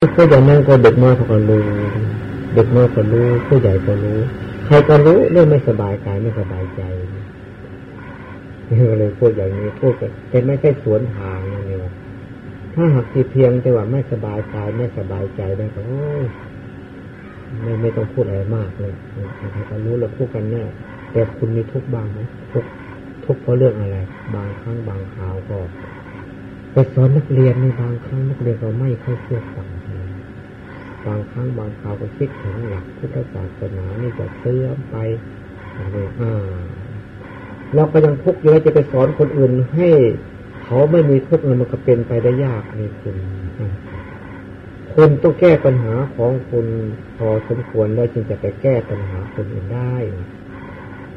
ก็อย่างนั้นก็เด็กน้อยก็รู้เด็กน้อยก็รู้ผู้ใหญ่ก็รู้ใครก็รู้เรื่องไม่สบายกายไม่สบายใจนี่ก็เลยพูดอย่างนี้พูดแต่ไม่ใช่สวนทางนะเนี่ยถ้าหากที่เพียงแต่ว่าไม่สบายกายไม่สบายใจนั่นก็โอ้ไม่ไม่ต้องพูดอะไรมากเลยใครก็รู้แล้วพูดกันแน่แต่คุณมีทุกข์บ้างไหมทุกทุกเพราะเรื่องอะไร บางครั้งบางคราวก็ไปสอนนักเรียนในบางครั้งนักเรียนก็ไม่ค่อยเชื่อฟัง บางครั้งบางคราวก็คิดถึงหลักพุทธศาสนานี่จะเสื่อมไปเนี่ยอ่าเราก็ยังทุกข์อยู่แล้วจะไปสอนคนอื่นให้เขาไม่มีทุกข์มันก็เป็นไปได้ยากนี่คุณคุณต้องแก้ปัญหาของคุณพอสมควรแล้วจึงจะไปแก้ปัญหาคนอื่นได้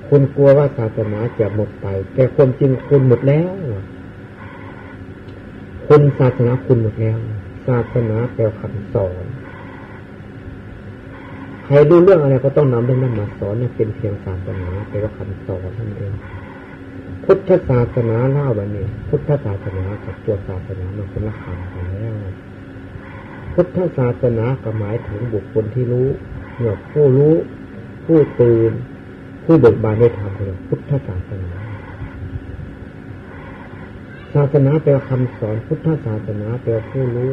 คุณกลัวว่าศาสนาจะหมดไป แต่ความจริงคุณหมดแล้ว คุณศาสนาคุณหมดแล้ว ศาสนาแปลคำสอน รรู้เรื่องอะไรก็ต้องนำเรื่องนั้นมาสอนเนี่ยเป็นเพียงศาสนาแปลว่าคำสอนนั่นเองพุทธศาสนาเล่าแบบนี้ พุทธศาสนากับตัวศาสนามันคนละคำกันแล้วพุทธศาสนาก็หมายถึงบุคคลที่รู้เนี่ยผู้รู้ผู้ตื่นผู้เบิกบานได้ทำคือพุทธศาสนา ศาสนาแปลคำสอนพุทธศาสนาแปลผู้รู้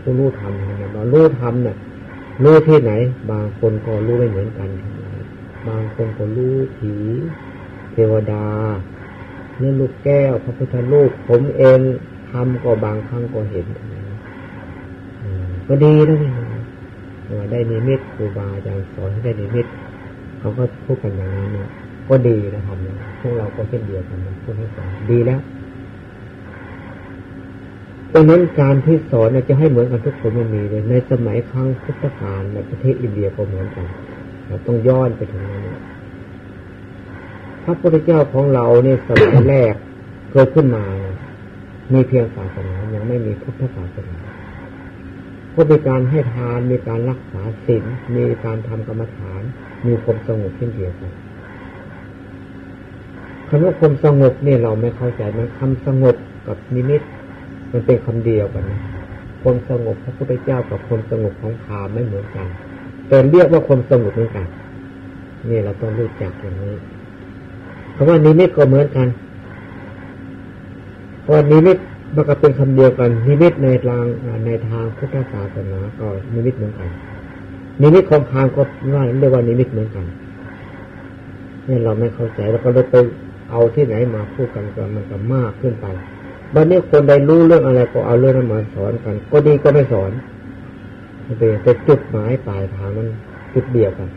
ผู้รู้ธรรมนะเรารู้ธรรมเนี่ย รู้ที่ไหน บางคนก็รู้ไม่เหมือนกัน บางคนก็รู้ผีเทวดาเนื้อลูกแก้ว พระพุทธรูปผมเองทำก็บางครั้งก็เห็นก็ดีแล้วนี่ได้นิมิตครูบาอาจารย์สอนให้ได้นิมิตเขาก็พูดกันอย่างนั้นเนี่ยก็ดีนะครับพวกเราก็เช่นเดียวกันพูดให้สอนดีแล้ว ดังนั้นการที่สอนจะให้เหมือนกันทุกคนมันมีเลยในสมัยครั้งพุทธกาลในประเทศอินเดียก็เหมือนกันต้องย้อนไปถึงนั้นพระพุทธเจ้าของเราเนี่ยสมัยแรกเกิดขึ้นมามีเพียงศาสนายังไม่มีพุทธศาสนาก็มีการให้ทานมีการรักษาศีลมีการทำกรรมฐาน มีความสงบเช่นเดียวกันคำว่าความสงบเนี่ยเราไม่เข้าใจมันคำสงบกับนิมิต มันเป็นคำเดียวกันนะความสงบพระพุทธเจ้ากับความสงบของพามไม่เหมือนกันแต่เรียกว่าความสงบเหมือนกันนี่เราต้องรู้จักอย่างนี้เพราะว่านิมิตก็เหมือนกันเพราะนิมิตมันก็เป็นคำเดียวกันนิมิตในทางในทางพุทธศาสนาก็นิมิตเหมือนกันนิมิตของพามก็ว่าเรียกว่านิมิตเหมือนกันนี่เราไม่เข้าใจแล้วก็เลยไปเอาที่ไหนมาพูดกันก็มันก็มากขึ้นไป บัดนี้คนใดรู้เรื่องอะไรก็เอาเรื่องนั้นมาสอนกัน ก็ดีก็ไม่สอนแต่จุดหมายปลายทางมันจุดเดียวกัน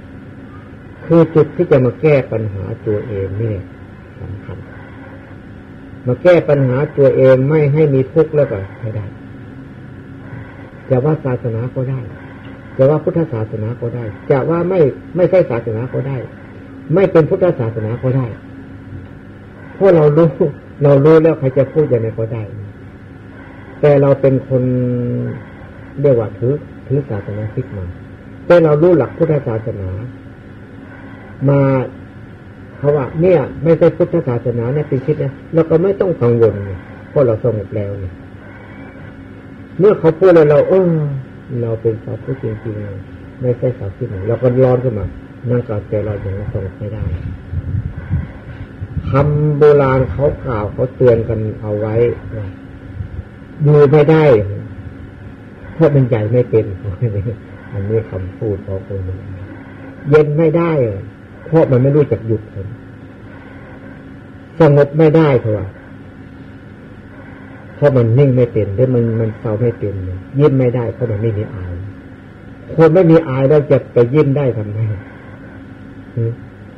คือจุดที่จะมาแก้ปัญหาตัวเองนี่สำคัญมาแก้ปัญหาตัวเองไม่ให้มีทุกข์แล้วก็ไม่ได้จะว่าศาสนาก็ได้จะว่าพุทธศาสนาก็ได้ จะว่าไม่ไม่ใช่ศาสนาก็ได้ ไม่เป็นพุทธศาสนาก็ได้เพราะเรารู้ เรารู้แล้วใครจะพูดอย่างไรก็ได้ แต่เราเป็นคนเรียกว่าถือถือศาสนาคิดมา แต่เรารู้หลักพุทธศาสนา มาเขาว่าเนี่ย ไม่ใช่พุทธศาสนาเนี่ยเป็นคิดนะเราก็ไม่ต้องกังวลเพราะเราสงบแล้วเนี่ยเมื่อเขาพูดแล้วเราเออเราเป็นสาวพุทธจริงๆไม่ใช่สาวคิดไหนเราก็ร้อนขึ้นมานั่งกับใจเราอย่างสงบไม่ได้ คำโบราณเขากล่าวเขาเตือนกันเอาไว้อยู่ไม่ได้เพราะมันใหญ่ไม่เป็นอันนี้คำพูดของคนเย็นไม่ได้เพราะมันไม่รู้จักหยุดสงบไม่ได้เพราะว่าเพราะมันนิ่งไม่เป็นหรือมันมันเศร้าไม่เป็นยิ้มไม่ได้เพราะมันไม่มีอายคนไม่มีอายแล้วจะไปยิ้มได้ทำไม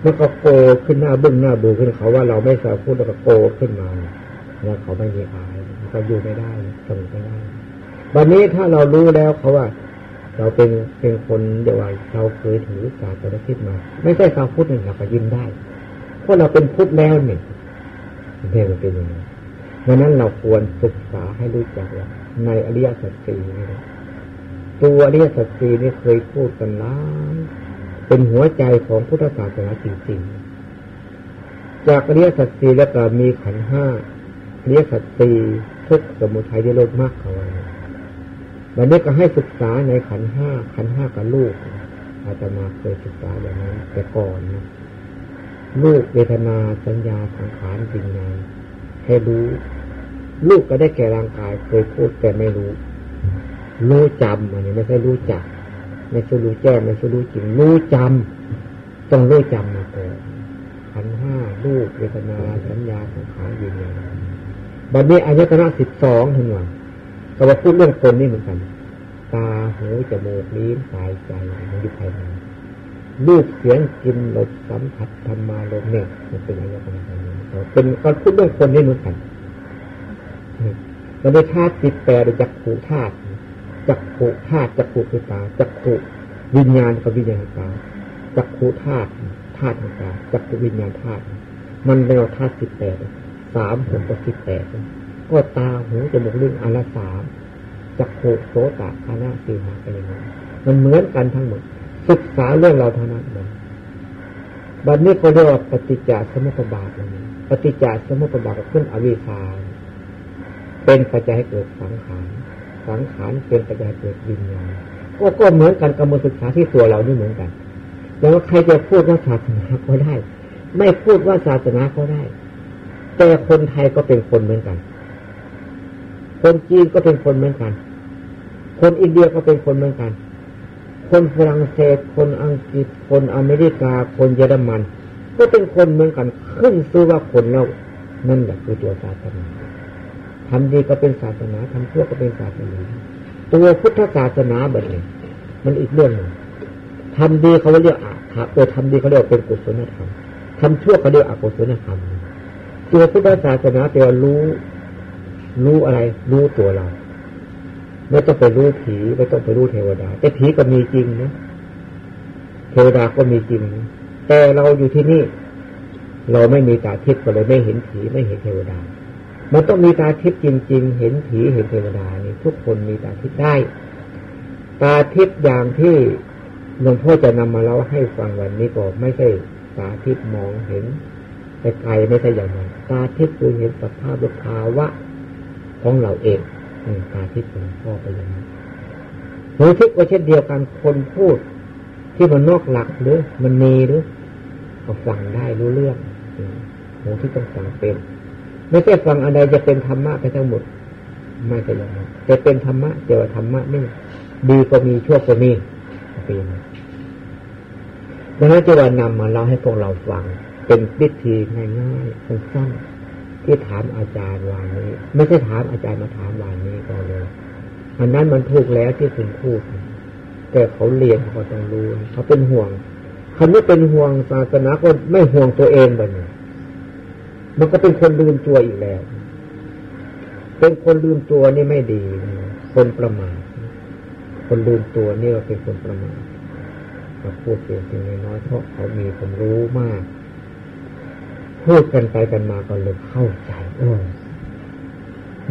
มันก็โกขึ้นหน้าบึ้งหน้าบูขึ้นเขาว่าเราไม่สาวพูดแล้วก็โกขึ้นมาแล้วเขาไม่มีอายเขาอยู่ไม่ได้สงบไม่ได้วันนี้ถ้าเรารู้แล้วเขาว่า เราเป็นเป็นคนเดียวเราเคยถือศาสนาคิดมา ไม่ใช่ชาวพุทธนึ่งเราก็ยิ้มได้เพราะเราเป็นพุทธแล้วนี่เนี่ยมันเป็นอย่างนี้ดังนั้นเราควรศึกษาให้รู้จักว่าในอริยสัจสี่ตัวอริยสัจสี่นี่เคยพูดกันแล้ว เป็นหัวใจของพุทธศาสนาจริงๆ จากเรียสัตสีแล้วก็มีขันห้าเรียสัตสีทุกสมุทัยได้ลดมากเขาไว้วันนี้ก็ให้ศึกษาในขันห้าขันห้ากับลูกอาตมาเคยศึกษาอย่างนั้นแต่ก่อนนะลูกเวทนาสัญญาสังขารจริงงานให้รู้ ลูกก็ได้แก่ร่างกายเคยพูดแต่ไม่รู้ รู้จำอันนี้ไม่ใช่รู้จัก ไม่ใช่รู้แจ้งไม่ใช่รู้จริงรู้จำต้องรู้จำมาก่อนขันห้าลูกเวทนาสัญญาสังขารวิญญาณบัดนี้อายตนะสิบสองทั้งวันก็ว่าพูดเรื่องคนนี่เหมือนกัน ตาหูจมูกลิ้นกายใจมันอยู่ภายในรูปเสียงกินรสสัมผัสธรรมาลมเนี่ยมันเป็นอายตนะภายในเป็นก็พูดเรื่องคนนี่เหมือนกันเราได้ธาตุสิบแปดจักขูธาตุ จักขูธาตุจักขูคือตาจักขูวิญญาณกับวิญญาณตาจักขูธาตุธาตุตาจักขูวิญญาณธาตุมันเป็นธาตุสิบแปดสามหกกับสิบแปดก็ตาหูจมูกลิ้นอันละสามจักโขโสตคานาสีหาไปอย่างนี้มันเหมือนกันทั้งหมด ศึกษาเรื่องเราเท่านั้นเองบัดนี้ก็เรียกว่าปฏิจจสมุปบาทนี้ปฏิจจสมุปบาทขึ้นอวิชชาเป็นปัจจัยให้เกิดสังขาร สังขารเป็นปัจจัยเกิดวิญญาณก็ก็เหมือนกันกับมศึกษาที่ตัวเรานี่เหมือนกัน แล้วใครจะพูดว่าศาสนาก็ได้ ไม่พูดว่าศาสนาก็ได้ แต่คนไทยก็เป็นคนเหมือนกัน คนจีนก็เป็นคนเหมือนกัน คนอินเดียก็เป็นคนเหมือนกัน คนฝรั่งเศส คนอังกฤษ คนอเมริกา คนเยอรมัน ก็เป็นคนเหมือนกัน ขึ้นซื้อว่าคนแล้วนั่นแหละคือตัวศาสนา ทำดีก็เป็นศาสนาทำชั่วก็เป็นศาสนา ตัวพุทธศาสนาแบบนี้มันอีกเรื่องหนึ่งทำดีเขาเรียกอาถรรพ์เออทำดีเขาเรียกเป็นกุศลธรรมทำชั่วเขาเรียกอกุศลธรรมตัวพุทธศาสนาแปลว่ารู้ รู้อะไร รู้ตัวเรา ไม่ต้องไปรู้ผีไม่ต้องไปรู้เทวดา แต่ผีก็มีจริงนะเทวดาก็มีจริง แต่เราอยู่ที่นี่ เราไม่มีตาทิพย์ก็เลยไม่เห็นผีไม่เห็นเทวดา มันต้องมีตาทิพย์จริง ๆ เห็นผีเห็นเทวดานี่ทุกคนมีตาทิพย์ได้ ตาทิพย์อย่างที่หลวงพ่อจะนำมาเล่าให้ฟังวันนี้ก็ไม่ใช่ตาทิพย์มองเห็นแต่ไกลไม่ใช่อย่างนั้นตาทิพย์คือเห็นสภาพภาวะของเราเองตาทิพย์ของพ่อไปอย่างนี้หูทิพย์ก็เช่นเดียวกันคนพูด ที่มันนอกหลักหรือมันมีหรือก็ฟังได้รู้เรื่องหูที่ต้องฟังเป็น ไม่ใช่ฟังอะไรจะเป็นธรรมะไปทั้งหมด ไม่ใช่อย่างนั้นจะเป็นธรรมะเจอธรรมะนี่ดีก็มีชั่วก็มีเป็นดังนั้นจะว่านำมาเล่าให้พวกเราฟัง เป็นวิธีง่ายๆสั้นๆที่ถามอาจารย์วานนี้ ไม่ใช่ถามอาจารย์มาถามวานนี้ก็เลยอันนั้นมันถูกแล้วที่คุณพูด แต่เขาเรียนเขาต้องรู้เขาเป็นห่วงเขาไม่เป็นห่วงศาสนาก็ไม่ห่วงตัวเองแบบนี้ มันก็เป็นคนลืมตัวอีกแล้ว เป็นคนลืมตัวนี่ไม่ดีคนประมาทคนลืมตัวนี่ก็เป็นคนประมาทเขาพูดเสียงน้อยเพราะเขามีความรู้มาก พูดกันไปกันมาก็เลยเข้าใจเออ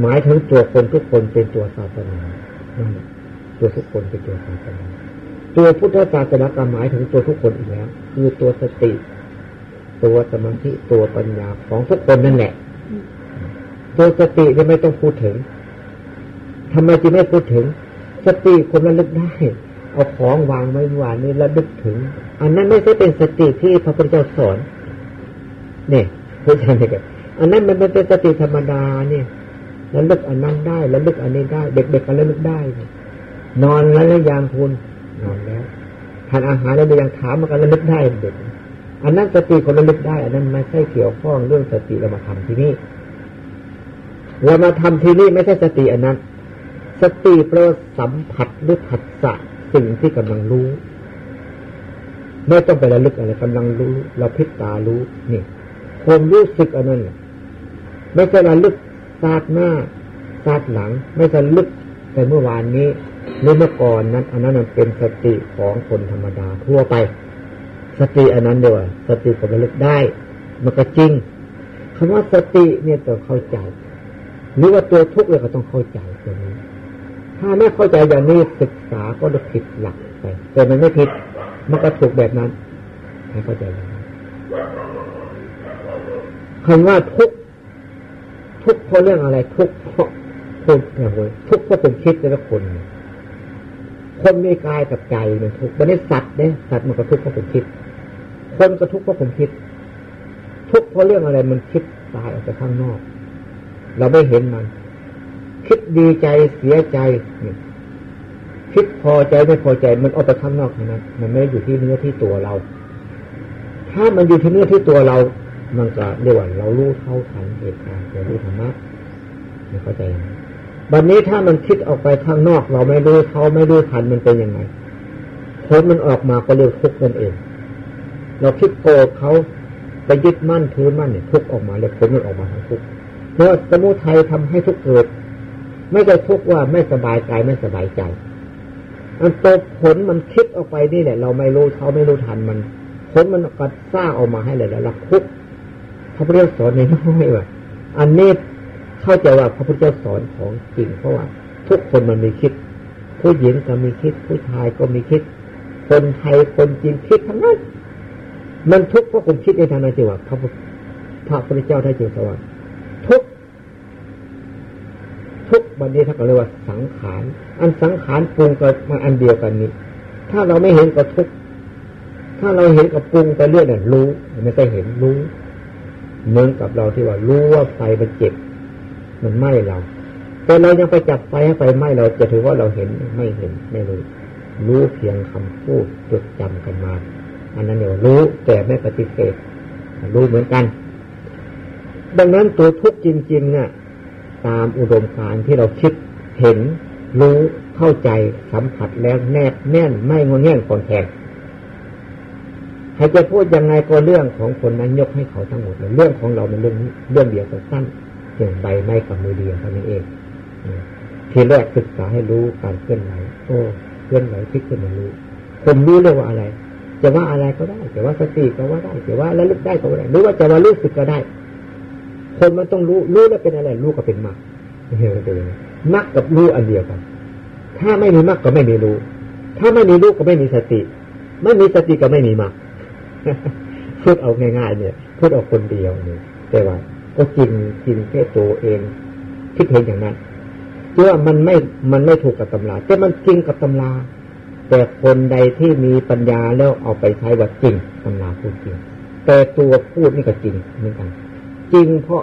หมายถึงตัวคนทุกคนเป็นตัวศาสนาตัวทุกคนเป็นตัวศาสนาตัวพุทธศาสนาก็หมายถึงตัวทุกคนอีกแล้ว คือตัวสติ ตัวสมาธิตัวปัญญาของทุกคนนั่นแหละตัวสติจะไม่ต้องพูดถึงทำไมจึงไม่พูดถึง สติคนระลึกได้ เอาของวางไว้หวานนี่ระลึกถึง อันนั้นไม่ใช่เป็นสติที่พระพุทธเจ้าสอนเนี่ยพูดกันกันอันนั้นมันเป็นสติธรรมดาเนี่ยระลึกอันนั้นได้ระลึกอันนี้ได้ เด็กๆก็ระลึกได้ นอนแล้วแล้วยังคุณนอนแล้วทานอาหารแล้วยังถามมันก็ระลึกได้เด็ก อันนั้นสติคนระลึกได้ อันนั้นไม่ใช่เกี่ยวข้องเรื่องสติเรามาทำที่นี่เรามาทำที่นี่ไม่ใช่สติอันนั้น สติเปลสัมผัสหรือผัสสะสิ่งที่กำลังรู้ ไม่ต้องไประลึกอะไรกำลังรู้ เราพิจตารู้นี่ความรู้สึกอันนั้นไม่ใช่ระลึกซาดหน้าซาดหลัง ไม่ใช่ลึกแต่เมื่อวานนี้หรือเมื่อก่อนนั้น อันนั้นเป็นสติของคนธรรมดาทั่วไป สติอันนั้นเดียวสติก็ระลึกได้ มันก็จริงคำว่าสติเนี่ยต้องเข้าใจหรือว่าตัวทุกข์เลยก็ต้องเข้าใจตัวนี้ ถ้าไม่เข้าใจอย่างนี้ศึกษาก็จะผิดหลักไปแต่มันไม่ผิดมันก็ถูกแบบนั้นให้เข้าใจอย่างนั้นคำว่าทุกทุกเพราะเรื่องอะไร ทุกเพราะทุกอย่างไรทุกเพราะเป็นคิดแต่ละคน คนมีกายกับใจมันทุกข์มันได้สัตว์เนี่ยสัตว์มันก็ทุกข์เพราะผมคิด คนก็ทุกข์เพราะผมคิด ทุกข์เพราะเรื่องอะไรมันคิดตายออกไปข้างนอก เราไม่เห็นมัน คิดดีใจเสียใจคิดพอใจไม่พอใจมันออกไปข้างนอกนะมันไม่อยู่ที่เนื้อที่ตัวเรา ถ้ามันอยู่ที่เนื้อที่ตัวเรา มันก็เรียกว่าเรารู้เท่าทันเหตุการณ์เรารู้ธรรมะไม่เข้าใจวันนี้ถ้ามันคิดออกไปข้างนอก เราไม่รู้เท่าไม่รู้ทันมันเป็นยังไงผลมันออกมาก็เรียกทุกข์นั่นเอง เราคิดโกรธเขาไปยึดมั่นถือมั่นเนี่ยทุกออกมาแล้วผลมันออกมาทั้งทุกเพราะสมุทัยทำให้ทุกเกิด ไม่ได้ทุกว่าไม่สบายกายไม่สบายใจมันตัวผลมันคิดออกไปนี่แหละ เราไม่รู้เขาไม่รู้ทันมันผลมันก็สร้างออกมาให้เลยแล้วเราทุกพระพุทธเจ้าสอนในน้อยว่าอันนี้เข้าใจว่าพระพุทธเจ้าสอนของจริงเพราะว่า ทุกคนมันมีคิด ผู้หญิงก็มีคิด ผู้ชายก็มีคิด คนไทยคนจีนคิดทั้งนั้น มันทุกข์เพราะผมคิดในทางนั้นจริงว่าพระพุทธเจ้าได้จึงสอนทุกทุกวันนี้ท่านก็เรียกว่าสังขาร อันสังขารปรุงกับมาอันเดียวกันนี้ ถ้าเราไม่เห็นก็ทุก ถ้าเราเห็นกับปรุงไปเรื่อยเนี่ยรู้ไม่ได้เห็นรู้เหมือนกับเราที่ว่ารู้ว่าไฟมันเจ็บ มันไหม้เรา แต่เรายังไปจับไฟให้ไฟไหม้เราจะถือว่าเราเห็นไม่เห็นไม่รู้รู้เพียงคำพูดจดจำกันมา อันนั้นเนี่ยรู้แต่ไม่ปฏิเสธรู้เหมือนกัน ดังนั้นตัวทุกข์จริงๆเนี่ยตามอุดมการที่เราคิดเห็น รู้เข้าใจสัมผัสแล้วแนบแน่นไม่งอแง่นคนแทนใครจะพูดยังไงก็เรื่องของคนนั้นยกให้เขาทั้งหมดเลยเรื่องของเราเป็นเรื่องเรื่องเดียวสั้นเพียงใบไม้กับมือเดียวเท่านั้นเองทีแรกศึกษาให้รู้การเคลื่อนไหวโอ้เคลื่อนไหวพลิกขึ้นมารู้ผมรู้เรื่องว่าอะไร จะว่าอะไรก็ได้จะว่าสติก็ว่าได้จะว่าระลึกได้ก็ได้หรือว่าจะว่ารู้สึกก็ได้ คนมันต้องรู้รู้แล้วเป็นอะไรรู้ก็เป็นมรรคเห็นไหมมรรคกับรู้อันเดียวกัน ถ้าไม่มีมรรคก็ไม่มีรู้ ถ้าไม่มีรู้ก็ไม่มีสติ ไม่มีสติก็ไม่มีมรรคพูดเอาง่ายๆเนี่ยพูดเอาคนเดียวเนี่ยแต่ว่า ก็จริงจริงแค่ตัวเองคิดเห็นอย่างนั้นเชื่อมันไม่มันไม่ถูกกับตำราแต่มันจริงกับตำรา แต่คนใดที่มีปัญญาแล้วเอาไปใช้ว่าจริงตำราพูดจริง แต่ตัวพูดนี่ก็จริงเหมือนกัน จริงเพราะ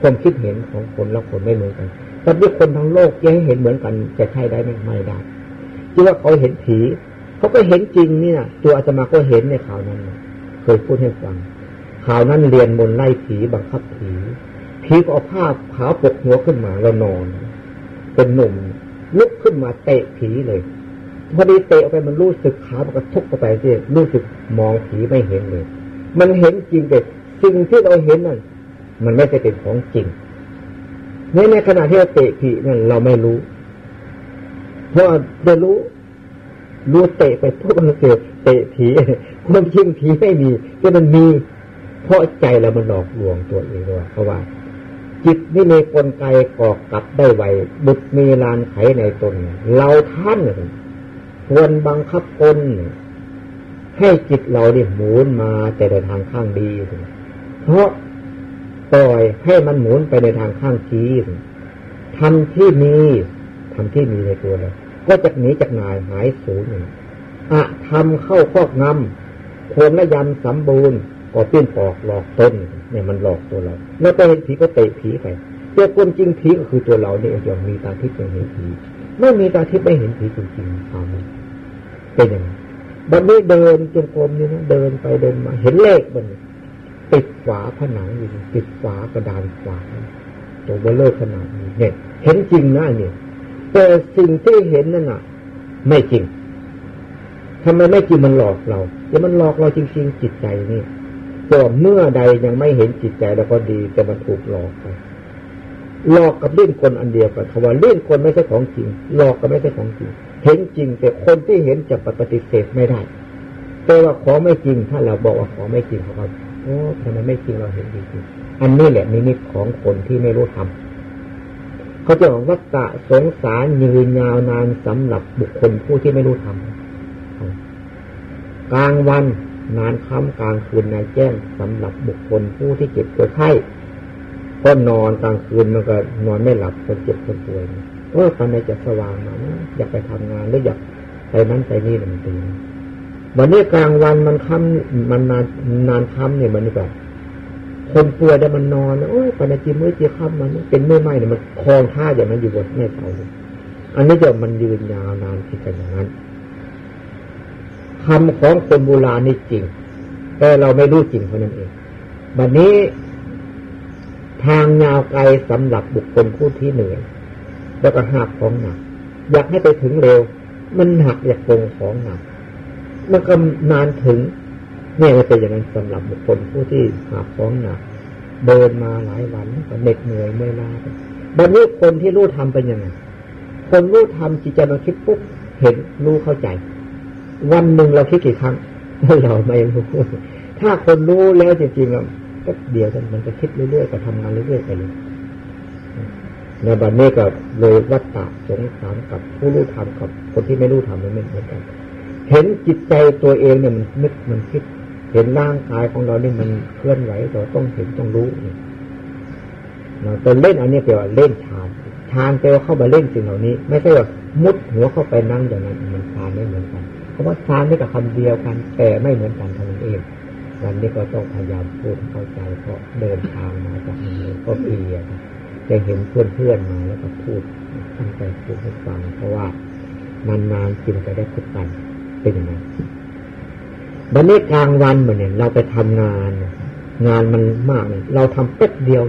ความคิดเห็นของคนและคนไม่เหมือนกันแต่ที่คนทั้งโลกจะให้เห็นเหมือนกันจะใช่ได้ไหมไม่ได้ที่ว่าเขาเห็นผีเขาก็เห็นจริงนี่นะตัวอาตมาก็เห็นในข่าวนั้น เคยพูดให้ฟัง ข่าวนั้นเรียนมนไล่ผีบังคับผีผีก็เอาผ้าขาวปกหัวขึ้นมาแล้วนอน เป็นหนุ่มลุกขึ้นมาเตะผีเลย พอดีเตะไปมันรู้สึกขามันกระทุกเข้าไปที่รู้สึกมองผีไม่เห็นเลย มันเห็นจริงแต่สิ่งที่เราเห็นนั่นมันไม่ใช่เป็นของจริงในในขณะที่เราเตะผีนั่นเราไม่รู้ เพราะเรารู้รู้เตะไปทุกเราเจอเตะผีความจริงผีไม่มีแต่มันมี เพราะใจเรามันหลอกลวงตัวเองด้วยเพราะว่าจิตนี่มีกลไกกอกกลับได้ไวบุตรมีลานไขในตน เราท่าน ควรบังคับกลให้จิตเราเนี่ยหมุนมาแต่ในทางข้างดี เพราะปล่อยให้มันหมุนไปในทางข้างชี้ทำที่มีทำที่มีในตัวเราก็จะหนีจากนายหายสูญอะทำเข้าครอบงำคนละยันสมบูรณ์ก็ปิ้นปอกหลอกต้นเนี่ยมันหลอกตัวเรา แล้วไปเห็นผีก็เตะผีไปแต่คนจริงผีก็คือตัวเราเนี่ยยังมีตาทิพย์เห็นผี ไม่มีตาทิพย์ไม่เห็นผีจริงๆเอาเป็นยังไงบัดนี้เดินจงกรมนี่นะเดินไปเดินมา เห็นเลขบนติดฝาผนังอยู่ติดฝากระดานฝาตัวเบลเลอร์ขนาดนี้เนี่ย เห็นจริงนะเนี่ย แต่สิ่งที่เห็นนั่นน่ะ ไม่จริงทำไมไม่จริงมันหลอกเราจะมันหลอกเราจริง ๆ จิตใจนี่ตัวเมื่อใดยังไม่เห็นจิตใจแล้วก็ดี แต่มันถูกหลอก หลอกกับเล่นคนอันเดียวกันคำว่าเล่นคนไม่ใช่ของจริงหลอกก็ไม่ใช่ของจริง เห็นจริงแต่คนที่เห็นจะปฏิเสธไม่ได้ แต่ว่าขอไม่จริง ถ้าเราบอกว่าขอไม่จริงเขาก็โอ้ทำไมไม่จริงเราเห็นจริงอันนี้แหละนิมิตของคนที่ไม่รู้ธรรมเขาจะบอกว่าตะสงสารยืนยาวนานสำหรับบุคคลผู้ที่ไม่รู้ธรรมกลางวันนานค่ำกลางคืนนายแจ้งสำหรับบุคคลผู้ที่เจ็บป่วยไข้ ก็นอนกลางคืนมันก็นอนไม่หลับคนเจ็บคนป่วยเออภายในจะสว่างมาอยากไปทำงานหรืออยากไปนั้นไปนี่มันตีวันนี้กลางวันมันค่ำมันนานนานค่ำเนี่ยมันนี่แบบคนป่วยแต่มันนอนโอ้ยปนาจีมือจีค่ำมันเป็นเมื่อไม่เนี่ยมันคลองท่าอย่างนั้นอยู่บนแม่เสาอันนี้จะมันยืนยาวนานที่กันอย่างนั้นคำของคนโบราณนี่จริง แต่เราไม่รู้จริงเพรานั้นเอง บัดนี้ ทางยาวไกลสำหรับบุคคลผู้ที่เหนื่อยแล้วก็หักของหนัก อยากให้ไปถึงเร็ว มันหักอยากโกงของหนัก มันก็นานถึงเนี่ยเป็นอย่างนั้นสำหรับบุคคลผู้ที่หักของหนัก เดินมาหลายวันก็เหน็ดเหนื่อยเมื่อยล้าบัดนี้คนที่รู้ทำเป็นยังไงคนรู้ทำจิตใจมาคิดปุ๊บเห็นรู้เข้าใจ วันหนึ่งเราคิดกี่ครั้งเราไม่รู้ถ้าคนรู้แล้วจริงๆ ก็เดียวกันมันจะคิดเรื่อยๆก็ทำงานเรื่อยๆไปเลยในบัดนี้ก็เลยวัฏฏะสงสารกับผู้รู้ธรรมกับคนที่ไม่รู้ธรรมมันไม่เหมือนกัน เห็นจิตใจตัวเองเนี่ยมันนึกมันคิด เห็นร่างกายของเราเนี่ยมันเคลื่อนไหวเราต้องเห็นต้องรู้เนี่ยเราตอนเล่นอันนี้แปลว่าเล่นฌานฌานแปลว่าเข้าไปเล่นสิ่งเหล่านี้ ไม่ใช่ว่ามุดหัวเข้าไปนั่งอย่างนั้นมันฌานไม่เหมือนกันเพราะว่าฌานนี่กับคำเดียวกันแต่ไม่เหมือนกันทางเอง วันนี้ก็ต้องพยายามพูดเข้าใจเพราะเดินทางมาจากนี้ก็เปียจะเห็นเพื่อนๆมาแล้วก็พูดตั้งใจพูดให้ฟังเพราะว่านานๆจึงจะได้พบกันเป็นอย่างนั้นวันนี้กลางวันเหมือนเนี่ยเราไปทำงาน งานมันมากเลยเราทำเป๊บเดียว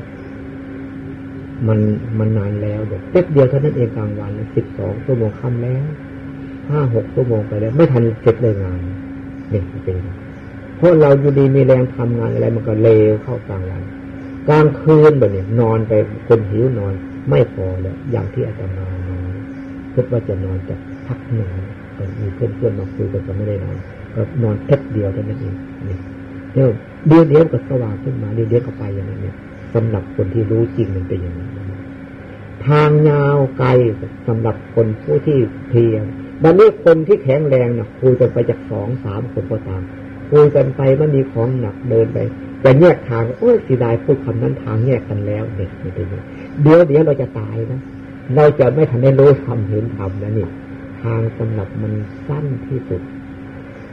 มันมันนานแล้วเดี๋ยวเป๊บเดียวเท่านั้นเองกลางวันสิบสองชั่วโมงค่ำแล้วห้าหกชั่วโมงไปแล้ว ไม่ทันเสร็จเลยงานเนี่ยเป็น เพราะเราอยู่ดีมีแรงทำงานอะไรมันก็เลวเข้ากลางวันกลางคืนแบบนี้นอนไปคนหิวนอน ไม่พอเลยอย่างที่อาจารย์มานอนคิดว่าจะนอนจะพักหนึ่งมีเพื่อนเพื่อนมาคุยกันก็ไม่ได้นอนก็นอนแค่เดียวเท่านั้นเองเดี๋ยวเดี๋ยวเดี๋ยวก็สว่างขึ้นมาเดียวเดียวก็ไปอย่างนั้นเนี่ยสำหรับคนที่รู้จริงมันเป็นอย่างนั้นทางยาวไกลสำหรับคนผู้ที่เพียรบัดนี้คนที่แข็งแรงนะคุยกันไปจากสองสามคนก็ตาม คุยกันไปมันมีของหนักเดินไปจะแยกทางโอ้ยสีดายพูดคำนั้นทางแยกกันแล้วเด็กไม่เป็นเดี๋ยวเดี๋ยวเราจะตายนะเราจะไม่ทันได้รู้ทำเห็นทำนะนี่ทางสำหรับมันสั้นที่สุด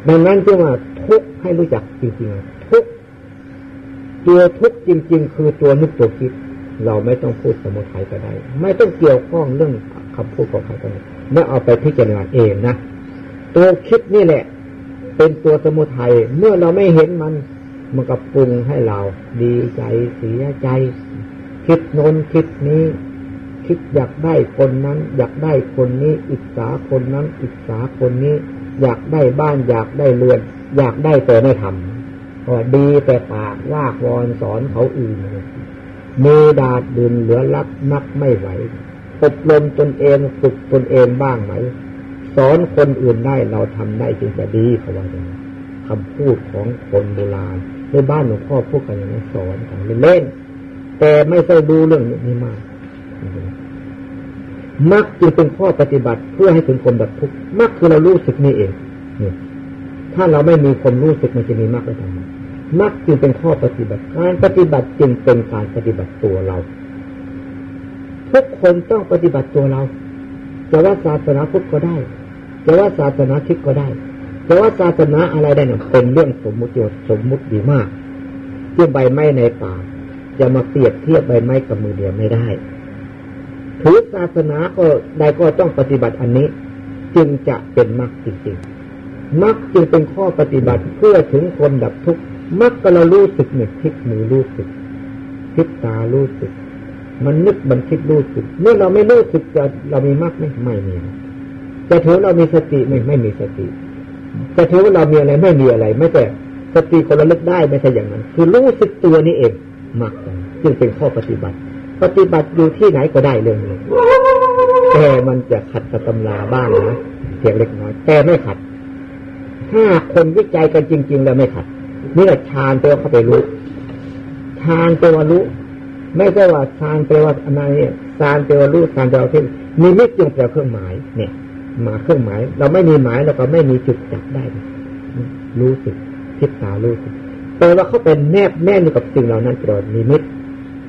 ดังนั้นจึงว่าทุกให้รู้จักจริงๆทุกตัวทุกจริง ๆ คือตัวนึกตัวคิด เราไม่ต้องพูดสมุทัยก็ได้ ไม่ต้องเกี่ยวข้องเรื่องคำพูดของใครก็ได้ไม่เอาไปพิจารณาเองนะตัวคิดนี่แหละ เป็นตัวสมุทัยเมื่อเราไม่เห็นมัน มันก็ปรุงให้เรา ดีใจเสียใจ คิดโน้นคิดนี้ คิดอยากได้คนนั้น อยากได้คนนี้ อิจฉาคนนั้น อิจฉาคนนี้ อยากได้บ้านอยากได้เรือน อยากได้แต่ไม่ทำก็ดีแต่ปากว่าวอนสอนเขาอื่นมือดาดดินเหลือลักนักไม่ไหวอบรมตนเองฝึกตนเองบ้างไหม สอนคนอื่นได้เราทำได้จึงจะดีเขาว่าอย่างนี้คำพูดของคนโบราณในบ้านหลวงพ่อพูดกันอย่างนี้สอนกันเล่นแต่ไม่ใช่ดูเรื่องนี้มากมักจึงเป็นข้อปฏิบัติเพื่อให้ถึงคนดับทุกข์มักคือเรารู้สึกนี่เองเนี่ยถ้าเราไม่มีความรู้สึกมันจะมีมากได้ทำไมมักจึงเป็นข้อปฏิบัติการปฏิบัติจึงเป็นการปฏิบัติตัวเรา ทุกคนต้องปฏิบัติตัวเราจะว่าศาสนาพุทธก็ได้ จะว่าศาสนาคริสต์ก็ได้แต่ว่าศาสนาอะไรได้เนี่ยเป็นเรื่องสมมุติโยสมมุติดีมากเที่ใบไม้ในป่า จะมาเปรียบเทียบใบไม้กับมือเดียวไม่ได้ ถือศาสนาก็ได้ก็ต้องปฏิบัติอันนี้ จึงจะเป็นมรรคจริงๆมรรคจึงเป็นข้อปฏิบัติเพื่อถึงคนดับทุกข์มรรคก็เรารู้สึกเนี่ยคิดมือรู้สึกคิดตารู้สึก มันนึกบันคิดรู้สึก เมื่อเราไม่รู้สึกจะเรามีมรรคไหมไม่มี จะถือเรามีสติไหมไม่มีสติจะถือว่าเรามีอะไรไม่มีอะไร ไม่แต่สติคนระลึกได้ไม่ใช่อย่างนั้น คือรู้สึกตัวนี่เองมักจึงเป็นข้อปฏิบัติ ปฏิบัติอยู่ที่ไหนก็ได้เรื่องนี้แต่มันจะขัดกับตำราบ้างนะเพียงเล็กน้อย แต่ไม่ขัด ถ้าคนวิจัยกันจริง ๆ แล้วไม่ขัดนี่แหละฌานแปลว่าเข้าไปรู้ฌานแปลว่ารู้ไม่ใช่ว่าฌานแปลว่าอะไรฌานแปลว่ารู้ฌานแปลว่าที่นิมิตจึงแปลเครื่องหมายเนี่ย มาเครื่องหมาย เราไม่มีหมายเราก็ไม่มีจุดจับได้ รู้สึกคิดตารู้สึกแต่ว่าเขาเป็นแนบแน่นอยู่กับสิ่งเหล่านั้นตลอดมีมิต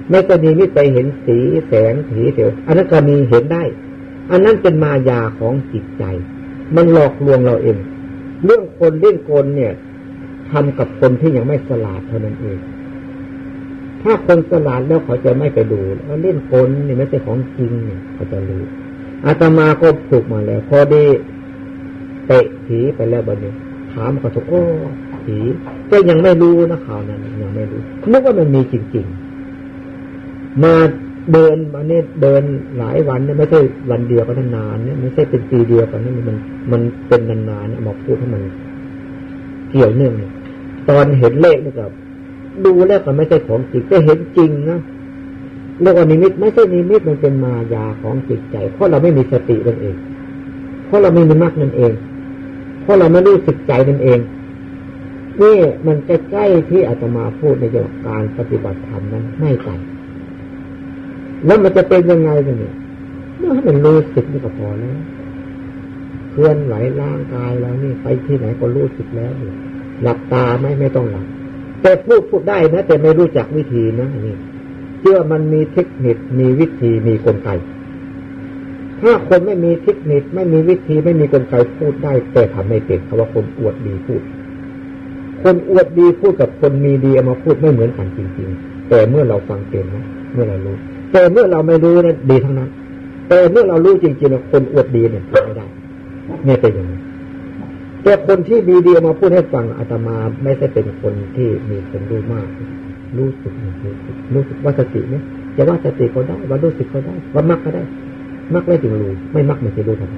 ไม่ก็มีมิตไปเห็นสีแสงสีเสียวอันนั้นก็มีเห็นได้ อันนั้นเป็นมายาของจิตใจ มันหลอกลวงเราเอง เรื่องคนเล่นกลเนี่ยทำกับคนที่ยังไม่สลาดเท่านั้นเอง ถ้าคนสลาดแล้วเขาจะไม่ไปดูว่าเล่นกลนี่ไม่ใช่ของจริงเนี่ยเขาจะรู้ อาตมาก็ฝึกมาแล้วพอดีเตะผีไปแล้วบัดนี้ถามเขาทุกโอ้ผีก็ยังไม่รู้นะข่าวนั้นยังไม่รู้นึกว่ามันมีจริง ๆ มาเดินมาเนี่ยเดินหลายวันเนี่ยไม่ใช่วันเดียวกันนานเนี่ยไม่ใช่เป็นปีเดียวกันนี่มันมันเป็นนานๆเนี่ยมาพูดให้มันเกี่ยวเนื่องตอนเห็นเลขนี่กับดูแล้วก็ไม่ใช่ของจริงก็เห็นจริงนะ เรียกว่านิมิตไม่ใช่นิมิตมันเป็นมายาของจิตใจ เพราะเราไม่มีสตินั่นเอง เพราะเราไม่มีมรรคนั่นเอง เพราะเราไม่รู้สึกใจนั่นเองนี่มันใกล้ๆที่อาตมาพูดในเรื่องการปฏิบัติธรรมนั้นไม่ไกลแล้วมันจะเป็นยังไงกันเนี่ยเมื่อให้มันรู้สึกนี่ก็พอแล้วเคลื่อนไหวร่างกายเรานี่ไปที่ไหนก็รู้สึกแล้วหลับตาไม่ไม่ต้องหลับแต่พูดพูดได้นะแต่ไม่รู้จักวิธีนะนี่ ชื่อมันมีเทคนิค มีวิธี มีกลไก ถ้าคนไม่มีเทคนิค ไม่มีวิธี ไม่มีกลไกพูดได้ แต่ทำไม่เป็นเขาว่าคนอวดดีพูด คนอวดดีพูดกับคนมีดีเอามาพูดไม่เหมือนกันจริงๆ แต่เมื่อเราฟังเป็นนะ เมื่อเรารู้ แต่เมื่อเราไม่รู้นั้นดีทั้งนั้น แต่เมื่อเรารู้จริงๆคนอวดดีเนี่ยไม่ได้เนี่ยเป็นอย่างนี้แต่คนที่มีดีมาพูดให้ฟังอาตมาไม่ใช่เป็นคนที่มีคนรู้มาก รู้สึกรู้สึกรู้สึกว่าสติเนี่ยจะว่าสติก็ได้ว่ารู้สึกก็ได้ว่ามักก็ได้ มักไม่จึงรู้ไม่มักไม่จะรู้ทำไม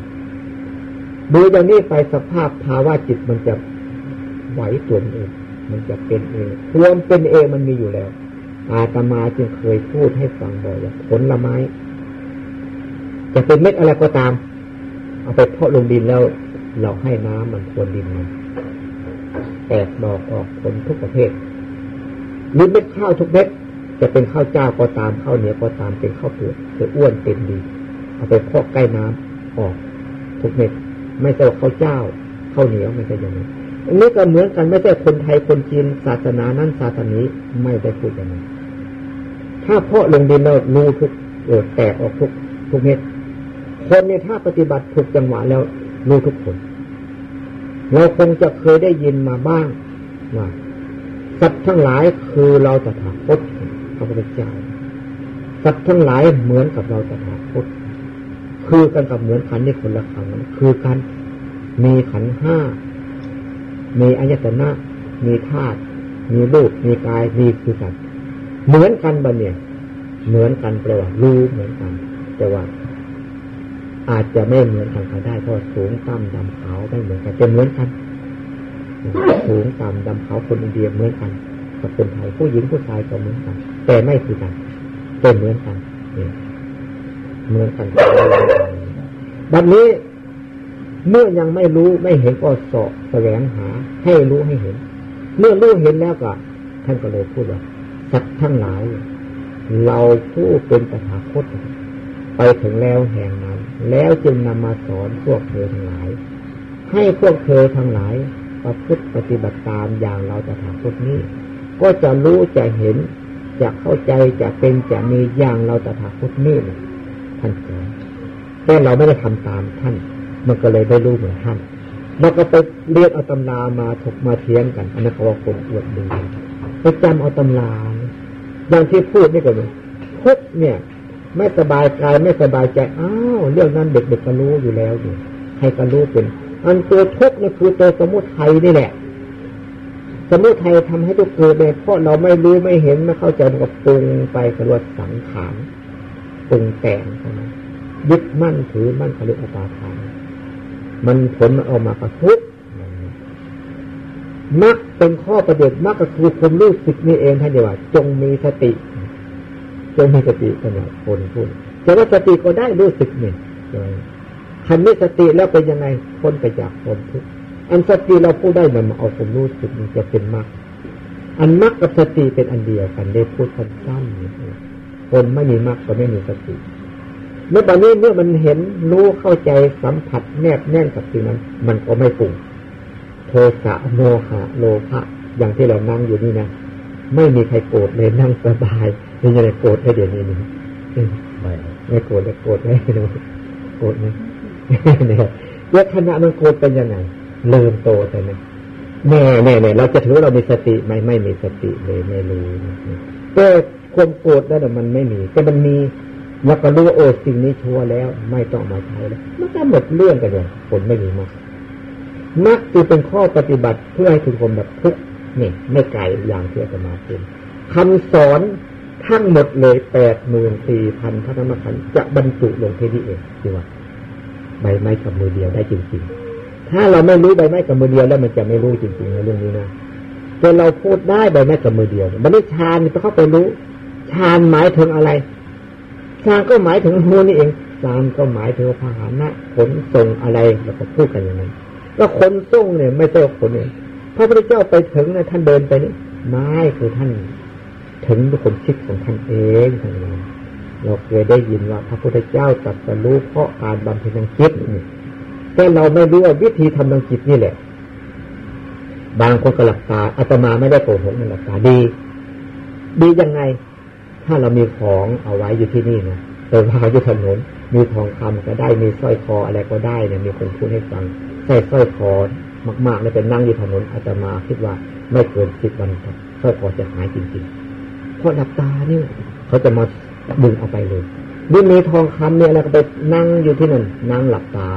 ดูอย่างนี้ไปสภาพภาวะจิตมันจะไหวตัวเอง มันจะเป็นเองความเป็นเองมันมีอยู่แล้ว อาตมาจึงเคยพูดให้ฟังบ่อยว่าผลละไม้ จะเป็นเม็ดอะไรก็ตาม เอาไปเพาะลงดินแล้ว เราให้น้ำมันควรดินมันแตกดอกออกผลทุกประเภท หรือเม็ดข้าวทุกเม็ดจะเป็นข้าวเจ้าก็ตามข้าวเหนียวก็ตามเป็นข้าวเปลือกจะอ้วนเต็มดี เอาไปพาะใกล้น้ำออกทุกเม็ดไม่ใช่ข้าวเจ้าข้าวเหนียวไม่ใช่อย่างนี้อันนี้ก็เหมือนกันไม่ใช่คนไทยคนจีนศาสนานั้นศาสนานี้ไม่ได้พูดอย่างนี้ถ้าเพาะลงดินแล้วรูทุกเออแตกออกทุกทุกเม็ดคนเนี่ยถ้าปฏิบัติถูกจังหวะแล้วรู้ทุกคน เราคงจะเคยได้ยินมาบ้างว่า สัตว์ทั้งหลายคือเราตถาคตพระพุทธเจ้าสัตว์ทั้งหลายเหมือนกับเราตถาคตคือกันกับเหมือนขันในคนละขันคือกันมีขันห้ามีอายตนะ มีธาตุมีรูปมีกายมีคือสัตว์เหมือนกันบะเนี่ย เหมือนกันแปลว่ารู้เหมือนกัน แต่ว่า อาจจะไม่เหมือนกันก็ได้เพราะสูงต่ำดำขาวไม่เหมือนกันแต่เหมือนกัน สูงต่ำดำขาวคนอินเดียเหมือนกันกับคนไทยผู้หญิงผู้ชายก็เหมือนกัน แต่ไม่คือกันแต่เหมือนกันเหมือนกันบัดนี้เมื่อยังไม่รู้ไม่เห็นก็สอบแสวงหา ให้รู้ให้เห็น เมื่อรู้เห็นแล้วก็ท่านก็เลยพูดว่าสัตว์ทั้งหลาย เราผู้เป็นตถาคตไปถึงแล้วแห่งนั้น แล้วจึงนำมาสอนพวกเธอทั้งหลาย ให้พวกเธอทั้งหลาย ประพฤติปฏิบัติตามอย่างเราตถาคตนี้ ก็จะรู้จะเห็นจะเข้าใจจะเป็นจะมีอย่างเราตถาคตนี้ท่านสอนแต่เราไม่ได้ทำตามท่าน มันก็เลยได้รู้เหมือนท่านเราก็ไปเรียนเอาตำรามาถกมาเทียงกัน อันนั้นเขาว่าคนอวดดีไปจำเอาตำราอย่างที่พูดนี่ก็เลยทุกเนี่ย ไม่สบายกายไม่สบายใจอ้าวเรื่องนั้นเด็กๆก็รู้อยู่แล้วนี่ให้ก็รู้เป็น อันตัวทุกนี่คือตัวสมุทัยนี่แหละ สมุทัยทำให้ทุกเกิดเลยเพราะเราไม่รู้ไม่เห็นไม่เข้าใจมันก็ปรุงไปกระวดสังขารปรุงแต่งเข้ามายึดมั่นถือมั่นเขาเรียกอัตาทานมันผลมันออกมากระทุกมักเป็นข้อประเด็นมักก็คือความรู้สึกนี่เองท่านเดียว่า จงมีสติ จงมีสติขนาดคนพูดแต่ว่าสติก็ได้รู้สึกเนี่ย คันนี้สติแล้วเป็นยังไงพ้นไปจากความทุกข์อันสติเราพูดได้มันมาเอาความรู้สึกมันจะเป็นมรรคอันมรรคกับสติเป็นอันเดียวกันได้พูดสั้นๆคนไม่มีมรรคก็ไม่มีสติเมื่อตอนนี้เมื่อมันเห็นรู้เข้าใจสัมผัสแนบแน่นกับสิ่งนั้น มันก็ไม่ปุ่งโทสะโมหะโลภะอย่างที่เรานั่งอยู่นี่นะไม่มีใครโกรธเลยนั่งสบายนี่จะได้โกรธให้เดี๋ยวนี้นี่ไม่ไม่โกรธเลยโกรธไหมโกรธไหม เนี่ยวทนามันโกรธเป็นยังไงเริ่มโตแต่นะแน่แน่แน่เราจะถือว่าเรามีสติไหมไม่มีสติเลยไม่รู้แต่ความโกรธนั่นมันไม่มีแต่มันมีแล้วก็รู้ว่าโอ้สิ่งนี้ชัวแล้ว ไม่ต้องมาใช้แล้วมันก็หมดเรื่องกันเลยผลไม่มีมากมักคือเป็นข้อปฏิบัติเพื่อให้ถึงความแบบทุกเนี่ยไม่ไกลอย่างที่อาตมาเป็นคำสอนทั้งหมดเลยแปดหมื่นสี่พันพระธรรมขันธ์จะบรรจุลงที่นี่เองคือว่า ใบไม้กับมือเดียวได้จริงๆ ถ้าเราไม่รู้ใบไม้กับมือเดียวแล้วมันจะไม่รู้จริงๆในเรื่องนี้นะจนเราพูดได้ใบไม้กับมือเดียวมันไม่ชาญจะเข้าไปรู้ฌานหมายถึงอะไรฌานก็หมายถึงหูนี่เองฌานก็หมายถึงพาหนะขนส่งอะไรเราก็พูดกันอย่างนั้นแล้วขนส่งเนี่ย ไม่ใช่ขนเองพระพุทธเจ้าไปถึงนะท่านเดินไปนี่ไม่คือท่าน ถึงด้วยความคิดของท่านเองท่านเรา เราเคยได้ยินว่าพระพุทธเจ้าตรัสรู้เพราะการบำเพ็ญทางจิตนี่แต่เราไม่รู้ว่าวิธีทำทางจิตนี่แหละ บางคนก็หลับตาอาตมาไม่ได้โกหกมันหลับตาดี ดียังไง ถ้าเรามีของเอาไว้อยู่ที่นี่นะเดินมาอยู่ถนน มีทองคำก็ได้มีสร้อยคออะไรก็ได้เนี่ยมีคนพูดให้ฟังใส่สร้อยคอมากๆเลยเป็นนั่งอยู่ถนนอาตมาคิดว่าไม่เกินสิบวันสร้อยคอจะหายจริงๆเพราะดับตาเนี่ยเขาจะมา ดึงเอาไปเลยดิมีทองคำเนี่ยอะไรก็ไปนั่งอยู่ที่นั่นนั่งหลับตา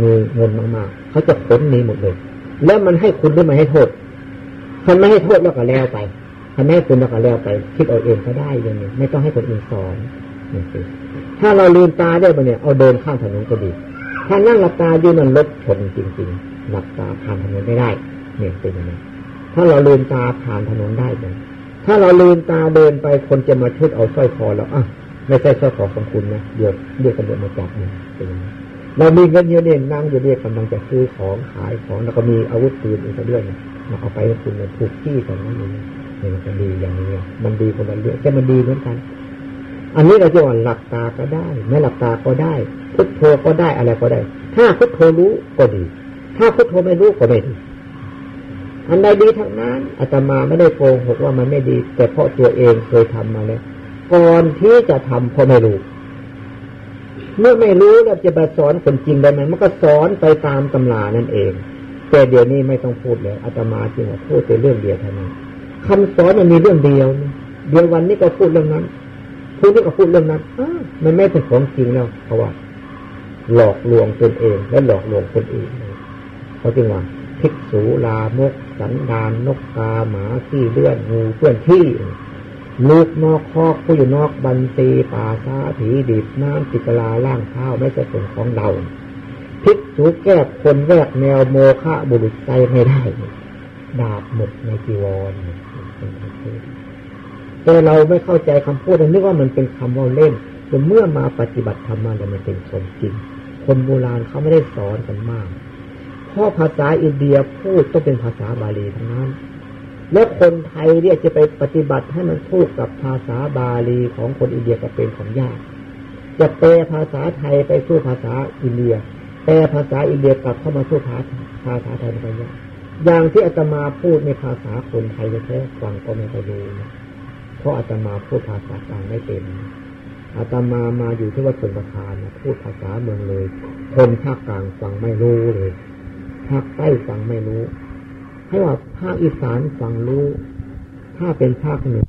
มีเงินมากๆเขาจะพ้นนี้หมดเลย แล้วมันให้คุณหรือไม่ให้โทษคันไม่ให้โทษแล้วก็แล้วไปคันไม่ให้คุณแล้วก็แล้วไปคิดเอาเองก็ได้ยังไงไม่ต้องให้คนอื่นสอนนี่สิถ้าเราลืมตาได้ปะเนี่ยเอาเดินข้ามถนนก็ดีถ้านั่งหลับตาอยู่นั่นรถชนจริงๆหลับตาผ่านถนนไม่ได้เนี่ยเป็นยังไงถ้าเราลืมตาผ่านถนนได้เลย ถ้าเราลืมตาเดินไปคนจะมาชุดเอาสร้อยคอเราอะไม่ใช่สร้อยคอของคุณนะเดี๋ยวเรียกตำรวจมาจับเนี่ยเรามีเงินเยอะเนี่ยนั่งอยู่เนี่ยกำลังจะซื้อของขายของแล้วก็มีอาวุธปืนอีกเรื่องมาเอาไปให้คุณมันถูกที่กันนั่นเองเนี่ยมันจะดีอย่างนี้มันดีคนละเรื่องแค่มันดีเหมือนกัน อันนี้เราจะว่าหลับตาก็ได้ ไม่หลับตาก็ได้พุทโธก็ได้อะไรก็ได้ ถ้าพุทโธรู้ก็ดี ถ้าพุทโธไม่รู้ก็ไม่ดี อันใดดีทั้งนั้นอาตมาไม่ได้โกหกว่ามันไม่ดี แต่เพราะตัวเองเคยทำมาแล้วก่อนที่จะทำเพราะไม่รู้ เมื่อไม่รู้แล้วจะไปสอนคนจริงได้ไหมมันก็สอนไปตามตำรานั่นเอง แต่เดี๋ยวนี้ไม่ต้องพูดเลยอาตมาจริงว่าพูดแต่เรื่องเดียวเท่านั้นคำสอนมันมีเรื่องเดียวเดียววันนี้ก็พูดเรื่องนั้นพรุ่งนี้ก็พูดเรื่องนั้นมันไม่เป็นของจริงแล้วเพราะว่า หลอกลวงตนเอง และหลอกลวงคนอื่นเขาจึงว่า ภิกษุลามก สันดานนกกาหมาขี้เลื่อนงูเพื่อนที่ ลูกนอกคอกผู้อยู่นอกบันตีป่าซาผีดิบน้ำติกลาล่างข้าวไม่ใช่ส่วนของเราภิกษุแก้คนแวกแนวโมฆะบุรุษใจไม่ได้ ดาบหมดในจีวรแต่เราไม่เข้าใจคำพูดนึกว่ามันเป็นคำว่าเล่นแต่เมื่อมาปฏิบัติธรรมมาแล้วมันเป็นคนจริงคนโบราณเขาไม่ได้สอนกันมาก ราะภาษาอินเดียพูดต้องเป็นภาษาบาลีทั้งนั้น และคนไทยเนี่ยจะไปปฏิบัติให้มันพูดกับภาษาบาลีของคนอินเดียก็เป็นของยาก จะแปลภาษาไทยไปสู้ภาษาอินเดีย แปลภาษาอินเดียกลับเข้ามาสู้ภาษาภาษาไทยมันยากอย่างที่อาตมาพูดในภาษาคนไทยแท้ฟังก็ไม่ค่อยรู้นะเพราะอาตมาพูดภาษากลางไม่เป็นอาตมามาอยู่ที่วัดสุนทรภานพูดภาษาเมืองเลย คนภาคกลางฟังไม่รู้เลย ภาคใต้ฟังไม่รู้ ให้ว่าภาคอีสานฟังรู้ ถ้าเป็นภาคเหนือ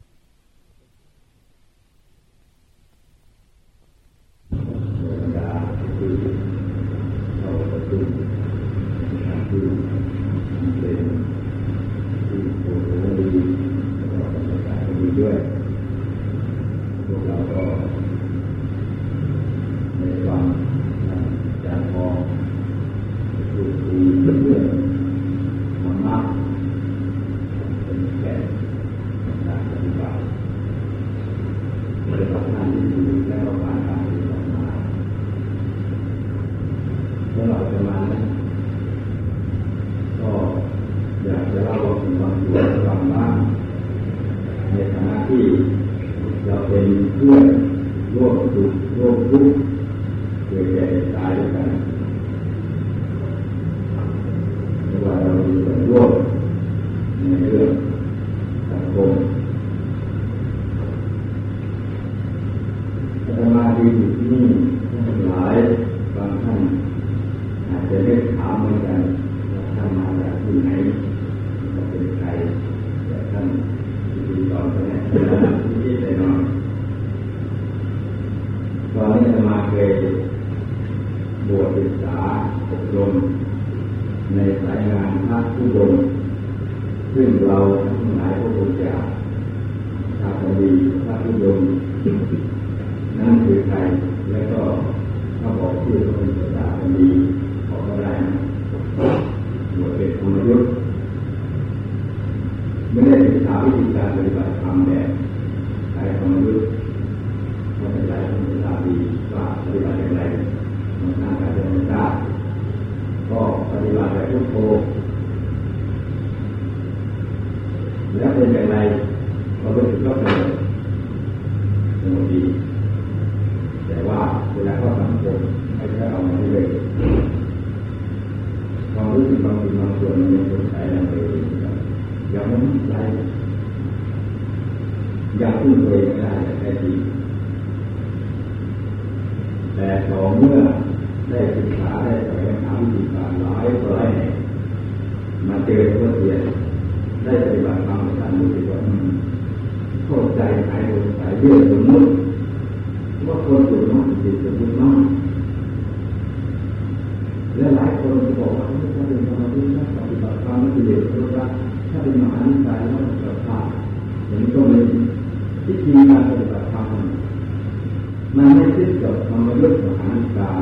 มันไม่ขึ้นกับธรรมยุทธ์มหานิสัย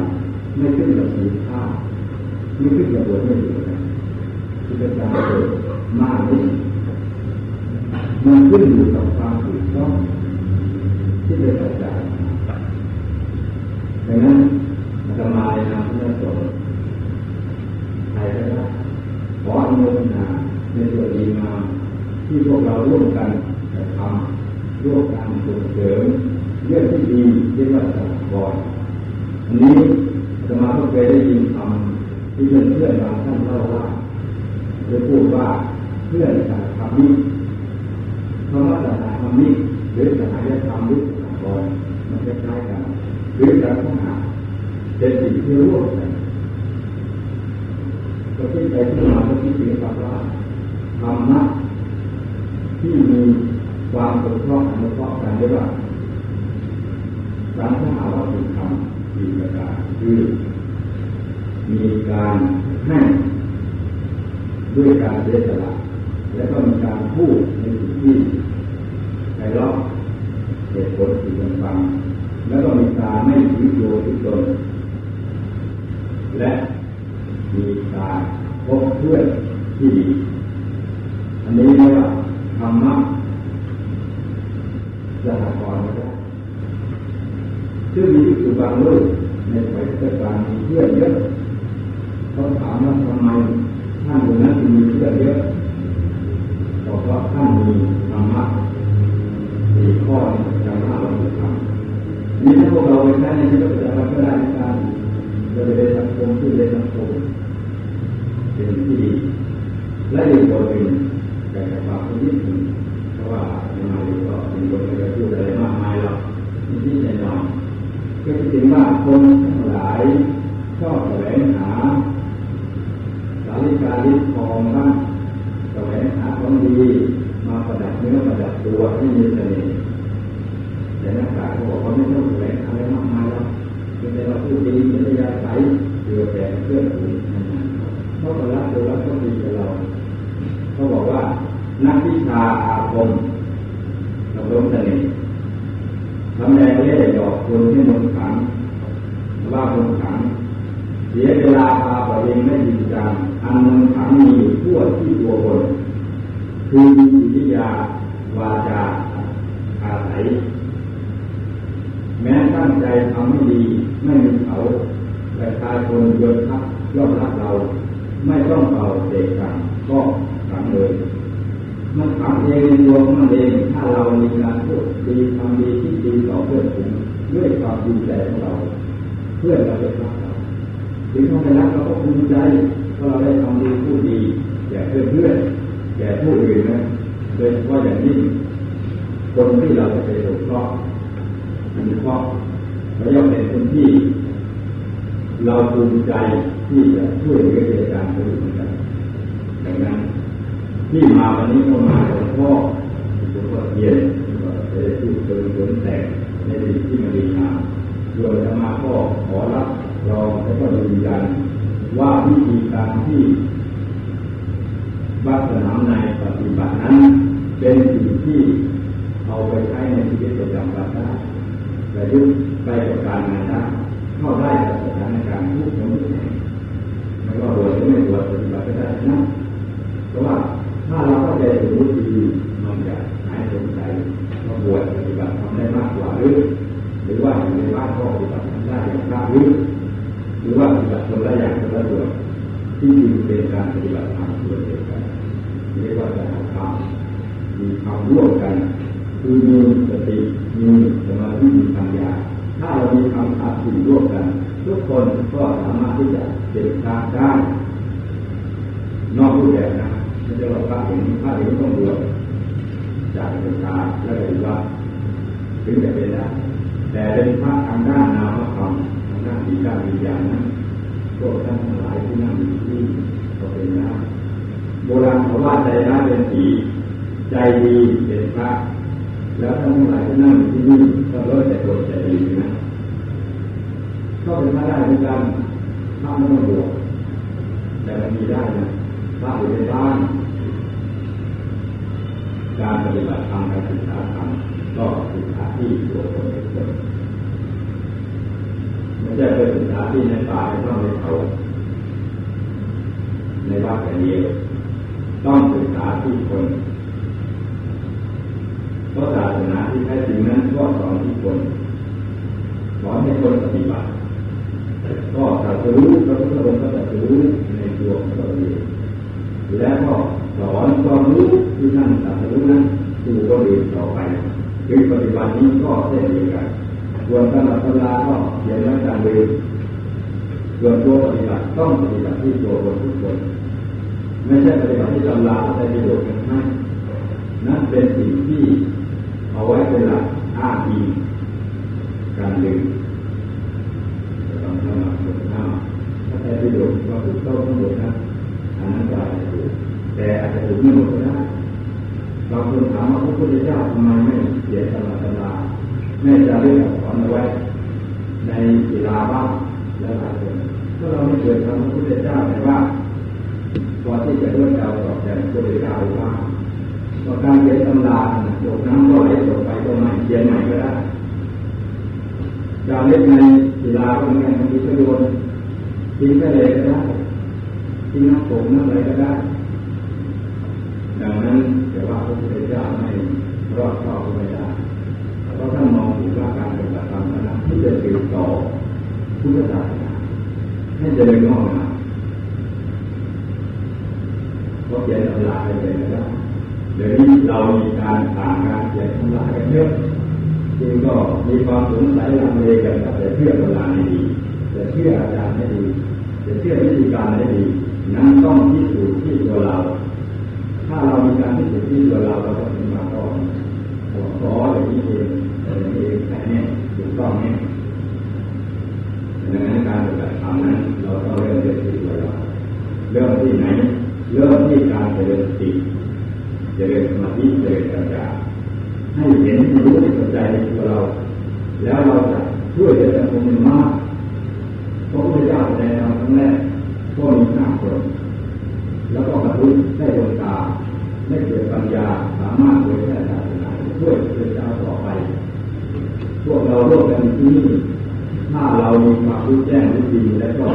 ไม่ขึ้นกับสีข้าวไม่ขึ้นกับบทไม่ดีนะที่เป็นการเกิดมากเลยมันขึ้นอยู่กับความถูกต้องที่เป็นปัจจัยดังนั้นอาตมาในนามพระสงฆ์ใครก็ได้ขออนุโมทนาในส่วนดีงามที่พวกเราร่วมกันทำร่วมกันส่งเสริม เรื่องที่ดีเรียกว่าสังวรอันนี้จะมาก็เคยได้ยินคำที่เพื่อนเพื่อนบางท่านเล่าว่าจะพูดว่าเพื่อนสาธรรมิคำว่าสาธรรมิหรือสหายธรรมหรือสากรมันคล้ายๆกันหรือการข้อหาเป็นสิ่งที่ร่วมกันก็คิดไปที่มาก็คิดถึงคำว่าธรรมะที่มีความสมครองอนุเคราะห์กันเรียกว่า การข้อหาว่าเป็นธรรมมีประการคือมีการให้ด้วยการเสียสละและก็มีการพูดในสิ่งที่ใครรอบเหตุผลสิ่งต่างๆแล้วก็มีการไม่ถือโยถือตนและมีการพบเพื่อนที่ดี อันนี้เรียกว่าธรรมะสหกรณ์นะครับ ซึ่งมีอยู่บางรูปในสมัยพุทธกาลมีเพื่อนเยอะเขาถามว่าทำไมท่านคนนั้นมีเพื่อนเยอะบอกว่าท่านมีธรรมะสี่ข้อในธรรมะเราทำนี่ถ้าพวกเราไปใช้ในชีวิตประจำวันก็ได้นะครับเราจะได้สังคมที่ได้สังคมเป็นที่ดีและอีกคนหนึ่งแต่กับความนิดหนึ่งเพราะว่าในมาลีก็เป็นคนไม่ได้พูดอะไรมากมายหรอกนิดๆหน่อย ๆก็คิดว่าคนทั้งหลายชอบแสวงหาสาริกาลิทองบ้างแสวงหาของดีมาประดับเนื้อประดับตัวให้มีเสน่ห์แต่นักการเขาบอกว่าไม่ต้องแสวงหาอะไรมากมายหรอกเพียงแต่เราพูดดีเป็นระยะสายเดียวแต่เพื่อนฝูงเขาก็รักตัวรักก็ดีกับเราเขาบอกว่า นักวิชาอาคมเราล้มเสน่ห์ทำแรงเล่ห์หยอกคนให้มนขังว่าคนขัง เสียเวลาพาปเองไม่จริงจังอันมนขังมีอยู่ทั่วที่ตัวคน คือมีวิทยาวาจาอาศัย แม้ตั้งใจทำไม่ดีไม่มีเขาแต่ชายคนยศทักยอมรับเรา ไม่ต้องเป่าเด็กกันก็ขังเลย มันขังเองในตัวของมันเองถ้าเรามีการพูดดีทำดีที่ดีต่อเพื่อนฝูงด้วยความดีใจของเรา เพื่อนเราจะรักเราถึงเขาไม่รักเราก็ภูมิใจเพราะเราได้ทำดีพูดดีแก่เพื่อนเพื่อนแก่ผู้อื่นนะโดยเฉพาะอย่างยิ่งคนที่เราจะไปสงเคราะห์อนุเคราะห์และย่อมเป็นคนที่ เราภูมิใจที่จะช่วยเหลือเหตุการณ์ผู้อื่นกันดังนั้น ที่มาวันนี้ก็มาหลวงพ่อหลวงพ่อเทียนก็จะได้พูดเติมเติมแต่งในสิ่งที่มันดีงามโดยจะมาก็ขอรับรองและก็ยืนยันว่าวิธีการที่วัดสนามในปฏิบัตินั้น เป็นสิ่งที่เอาไปใช้ในชีวิตประจำวันได้ประยุกต์ไปกับการงานได้เข้าได้กับสถานการณ์ทุกคนทุกแห่งไม่ว่าบวชหรือไม่บวชปฏิบัติได้นะเพราะว่า ถ้าเราเข้าใจถึงวิธีมันจะหายสงสัยว่าบวชปฏิบัติทำได้มากกว่าหรือหรือว่าอยู่ในบ้านก็ปฏิบัติทำได้อย่างราบรื่นหรือว่าปฏิบัติคนละอย่างคนละส่วนที่จริงเป็นการปฏิบัติธรรมส่วนเดียวกันเรียกว่าจะทำมีความร่วมกัน คือมีสติมีสมาธิมีปัญญาถ้าเรามีคำอาสิ่ร่วมกัน ทุกคนก็สามารถที่จะเด็ดขาดได้ นอกรูปแบบนะไม่ใช่ว่าพ ระเห็นพระเห็นต้องบวชจากเป็นตาแล้วเห็นว่าถึงจะเป็นได้แต่เป็นพระทางด้านนามธรรมทางด้านวิญญาณวิญญาณนั้นพวกท่านทั้งหลายที่นั่งอยู่ที่ก็เป็นได้โบราณเขาว่าใจร้ายเป็นผีใจดีเป็นพระแล้วท่านทั้งหลายที่นั่งอยู่ที่นี่ก็เลิกแต่ตัวใจดีนะก็เป็นพระได้เหมือนกันพระไม่ต้องบวชแต่มันมีได้นะพระอยู่ในบ้านการปฏิบัติธรรมการศึกษาธรรมก็ศึกษาที่ตัวคนเองไม่ใช่ไปศึกษาที่ในป่าในถ้ำในเขาในวัดแต่เดียวต้องศึกษาที่คนเพราะศาสนาที่แท้จริงนั้นก็สอนที่คนสอนให้คนปฏิบัติก็ตรัสรู้พระพุทธองค์ก็ตรัสรู้ในตัวของตัวเองแล้วก็สอนความรู้ที่ท่านตรัสรู้นั้นสู่คนอื่นต่อไปคือปฏิบัตินี้ก็เช่นเดียวกันส่วนตำรับตำราก็เขียนไว้ตามเดิมส่วนตัวปฏิบัติต้องป ฏิบัติที่ตัวคนทุกคนไม่ใช่ปฏิบัติที่ตำราใช้ประโยชน์กันให้นั่นเป็นสิ่งที่เอาไว้เป็นหลักอ้างอิงการดึงต้องทำหลักผลห้าถ้าใช้ประโยชน์ก็ถูกต้องทั้งหมดนะอันนั้นก็อาจจะถูกแต่อาจจะถูกไม่หมดก็ได้บางคนถามว่าพระพุทธเจ้าทำไมไม่เขียนตำราตำราแม่จะเรียกสอนเอาไว้ในศิลาบ้างแล้วหลายคน ถ้าเราไม่เกิดทำพระพุทธเจ้าแต่ว่าก่อนที่จะด้วยเราตอบแทนพระพุทธเจ้าว่าก็การเขียนตำราตกน้ำก็ไหลตกไปก็ใหม่เขียนใหม่ก็ได้การเล่นในศิลาเหมือนกันบางทีก็โยนทิ้งทะเลก็ได้ทิ้งน้ำโขงน้ำอะไรก็ได้ดังนั้นแต่ว่าพระพุทธเจ้าไม่รอดเข้าไปได้เพราะท่านมองถึงว่าการปฏิบัติธรรมนั้นที่จะสืบต่อพุทธศาสนา ให้เจริญงอกงามเพราะเขียนตำราไปเลยนะครับเดี๋ยวนี้เรามีการต่างการเขียนตำรากันเยอะจึงก็มีความสงสัยลังเลกันแต่เชื่อตำราให้ดีแต่เชื่ออาจารย์ให้ดีแต่เชื่อวิธีการให้ดีนั้นต้องพิสูจน์ที่ตัวเรา ถ้าเรามีการพิสูจน์ที่ตัวเราเราก็ถึงมาก่อนขออย่างนี้เองอย่างนี้เองแต่เนี่ยถูกต้องเนี่ย ดังนั้นการปฏิบัติธรรมนั้น เราต้องเริ่มที่ตัวเราเริ่มที่ไหน เริ่มที่การเจริญสติเจริญสมาธิเจริญปัญญาให้เห็นรู้ให้เข้าใจในตัวเรา แล้วเราจะช่วยเหลือสังคมมากพระพุทธเจ้าในทางครั้งแรกก็มีห้าคนแล้วก็บรรลุได้ดวงตาได้เกิดปัญญาสามารถเผยแพร่ศาสนาช่วยพระเจ้าต่อไป พวกเราร่วมกันที่นี่ ถ้าเรามีความรู้แจ้งรู้จริงแล้วก็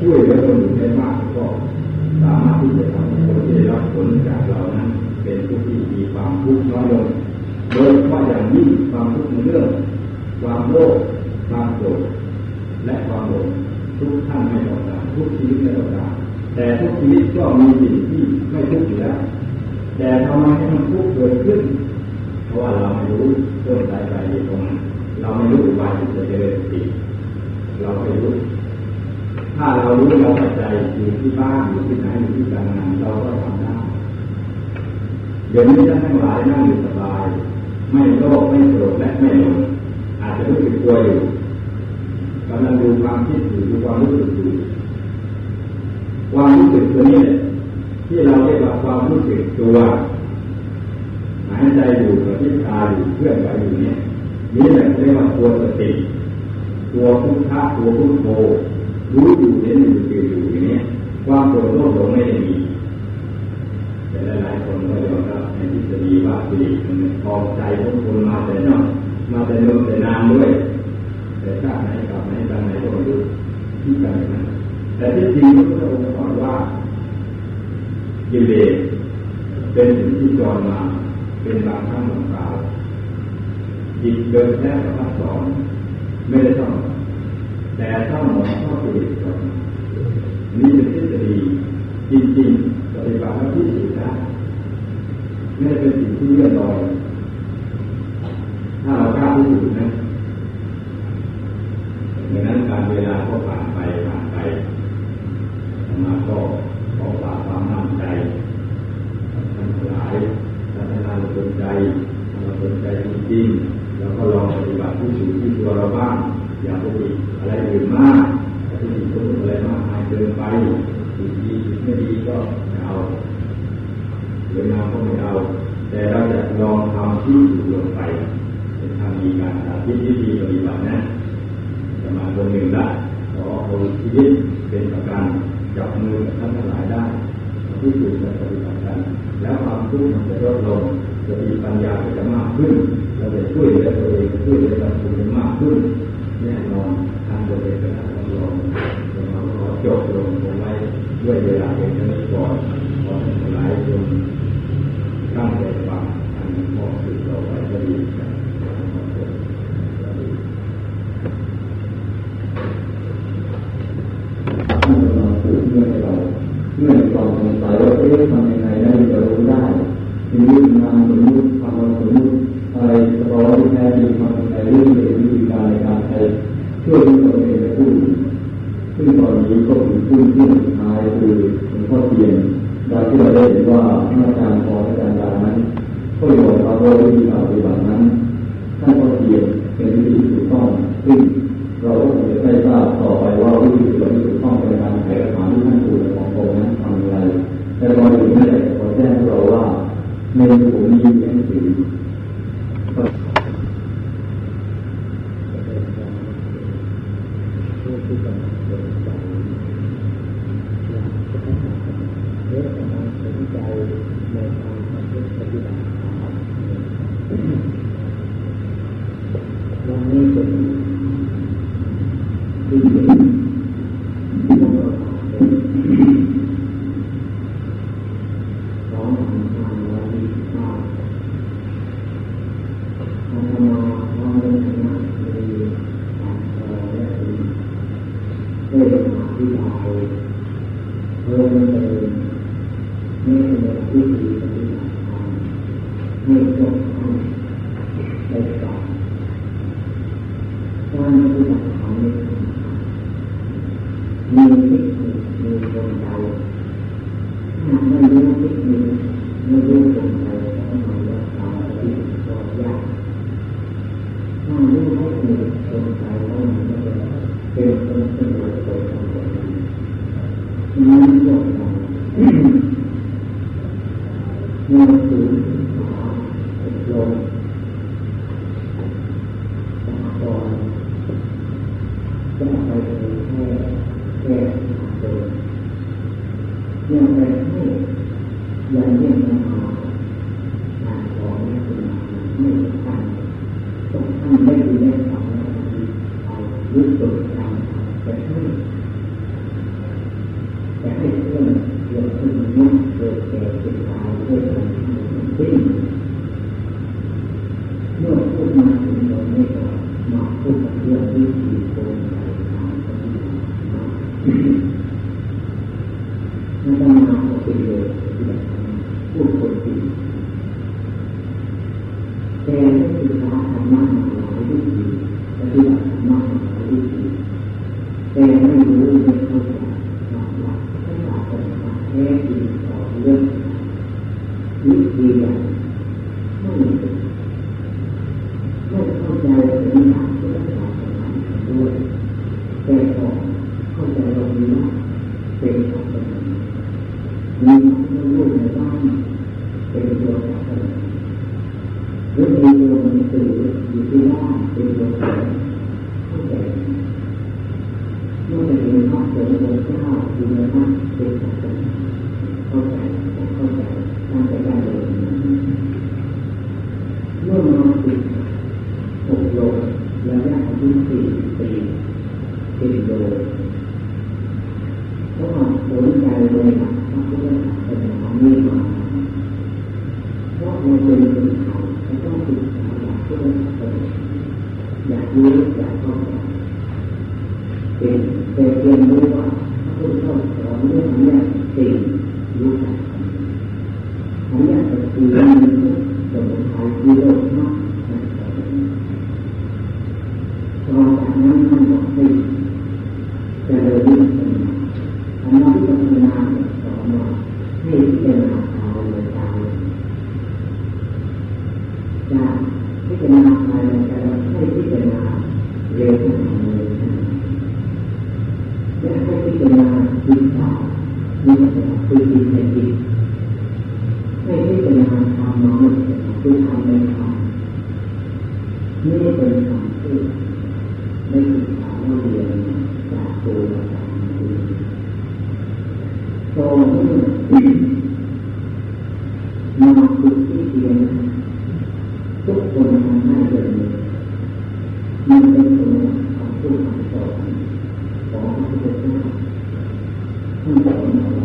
ช่วยเหลือคนอื่นได้มากก็สามารถที่จะทำให้คนที่ได้รับผลจากเรานั้น เป็นผู้ที่มีความทุกข์น้อยลงโดยเฉพาะอย่างยิ่งความทุกข์ในเรื่อง ความโลภความโกรธและความหลงทุกท่านไม่ต้องการทุกชีวิตไม่ต้องการแต่ทุกชีวิตก็มีสิ่งที่ไม่ทุกข์อยู่แล้วแต่ทำไมให้มันทุกข์เกิดขึ้น เพราะว่าเราไม่รู้ต้นสายปลายเหตุของมันเราไม่รู้อุบาจะเจริญสติ เราไม่รู้ ถ้าเรารู้เราปัจจัยอยู่ที่บ้านอยู่ที่ไหนอยู่ที่การงานเราก็ทำได้เดี๋ยวนี้ท่านทั้งหลายนั่งอยู่สบาย ไม่โลภไม่โกรธและไม่หลงอาจจะรู้สึกกลัวอยู่กำลังดูความคิดอยู่ดูความรู้สึกอยู่ความรู้สึกตัวนี้ที่เราเรียกว่าความรู้สึกตัวหายใจอยู่กระพริบตาอยู่เคลื่อนไหวอยู่เนี่ยนี่แหละเรียกว่าตัวสติ ตัวพุทธะตัวพุทโธรู้อยู่เห็นอยู่เกิดอยู่อย่างนี้ความโกรธโลภโลงไม่ได้มีแต่หลายๆคนก็ยอมรับในทฤษฎีว่าสิมันพอใจพวกคนมาแต่น้อกมาแต่ลมแต่นามด้วย แต่ชาติไหนกลับไหนตังไหนก็รู้ที่กันนะแต่ที่จริงพระพุองค์สอนว่ากิเลสเป็นสิ่งที่จรมาเป็นบางครั้งบางคราวจิตเดินแล้วก็ต้องสอน ไม่ได้ต้อง แต่ต้องหมอเข้าไปก่อนนี่เป็นทฤษฎีจริงๆปฏิบัติที่สุดได้ไม่เป็นสิ่งที่เลื่อนลอยถ้าเรากล้าที่สุดนะดังนั้นการเวลาก็ผ่านไปผ่าน ทุกข์มันจะลดลงสติปัญญาจะมากขึ้นเราจะช่วยเหลืตัวเองช่วยเหลือสังคมมากขึ้นแน่นอนทางตัวเองเป็นทางลงเราจบลง เองไม่รู้ มอนคุณที่เดียงทุกคนทำหน้าเดินมันเป็นผลของผู้สอนของพระพุทธเจ้าท่านสอน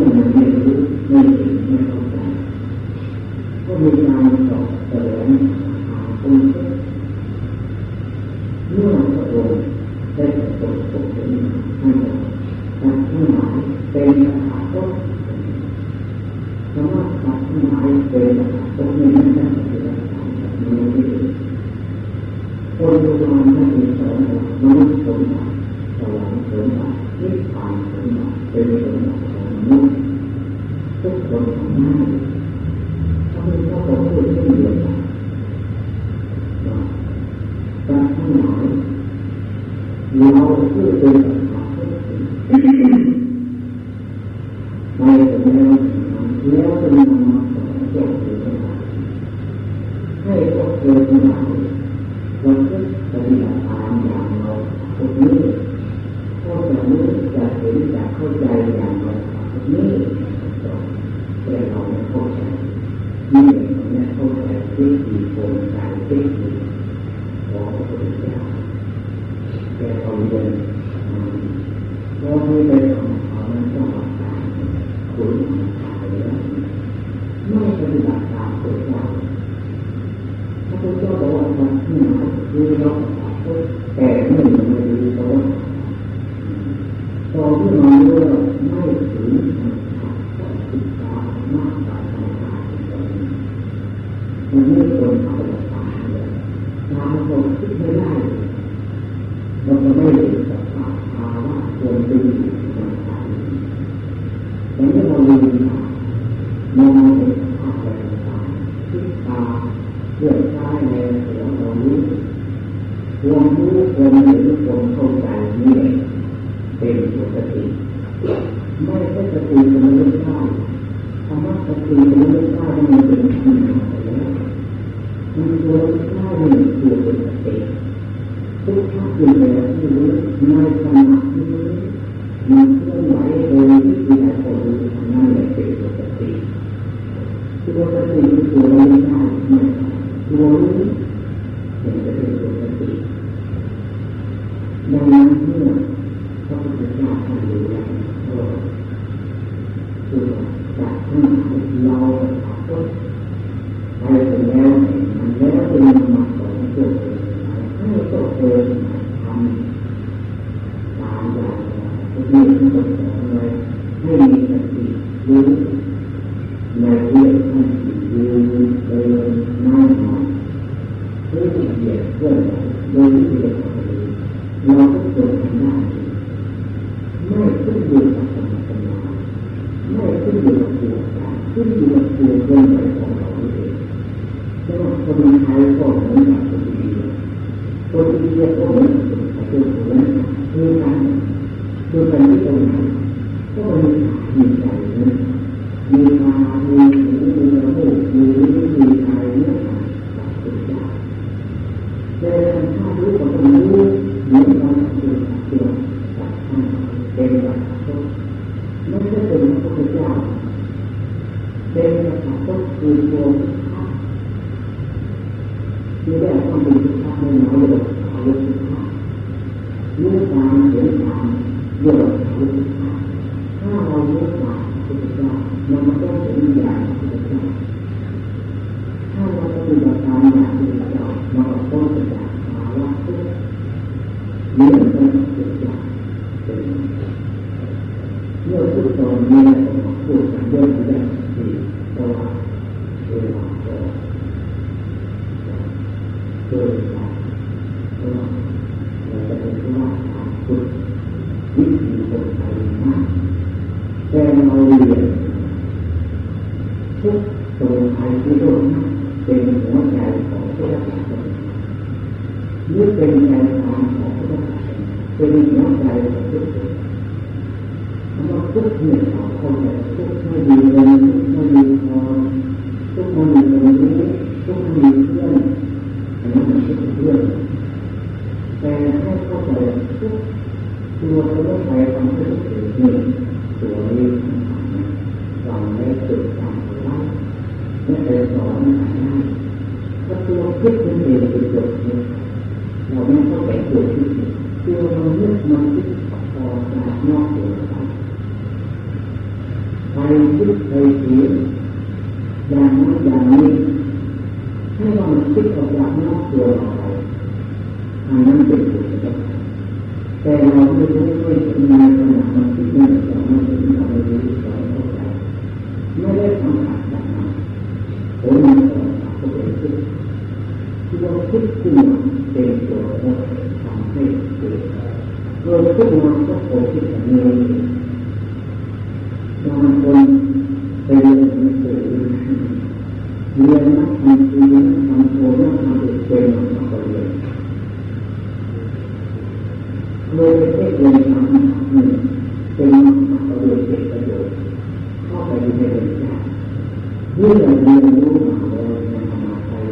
่ไม่รู้ไม่ไม่เข้าใจก็มีการ เพื่อใช้ในเรื่เหล่านี้ความรู้ความเห็นความเข้าใจนี่เป็นปกติไม่ปกติมันไม่ได้ธรรมะปกติมันไม่ได้มันเป็นธรรมะแล้วมันควรใช้ในตัวปกติทุกท่านอยู่ในที่นี้ในธรรมะนี้มันเคลื่อนไหวโดยวิธีใดก็รู้นั่นแหละเป็นปกติปกติคือเราไม่ได้ glory. เรื่องถ้าเรารู้จักพุทธเจ้าเราไม่อเป็นอย่างพุทธเจ้าถ้าเราปฏิบัติตามอย่างพุทธเจ้าเรา เรียนนะทำดีนะทำโทนะทำเป็นทำเป็นเลยโลยเอกเลยทำหนึ่งเป็นปาะโยชเป็นประโยชน์เข้าไปในเรื่องนี้เมื่อเราเรียนรู้มาโดยธรรมะไทย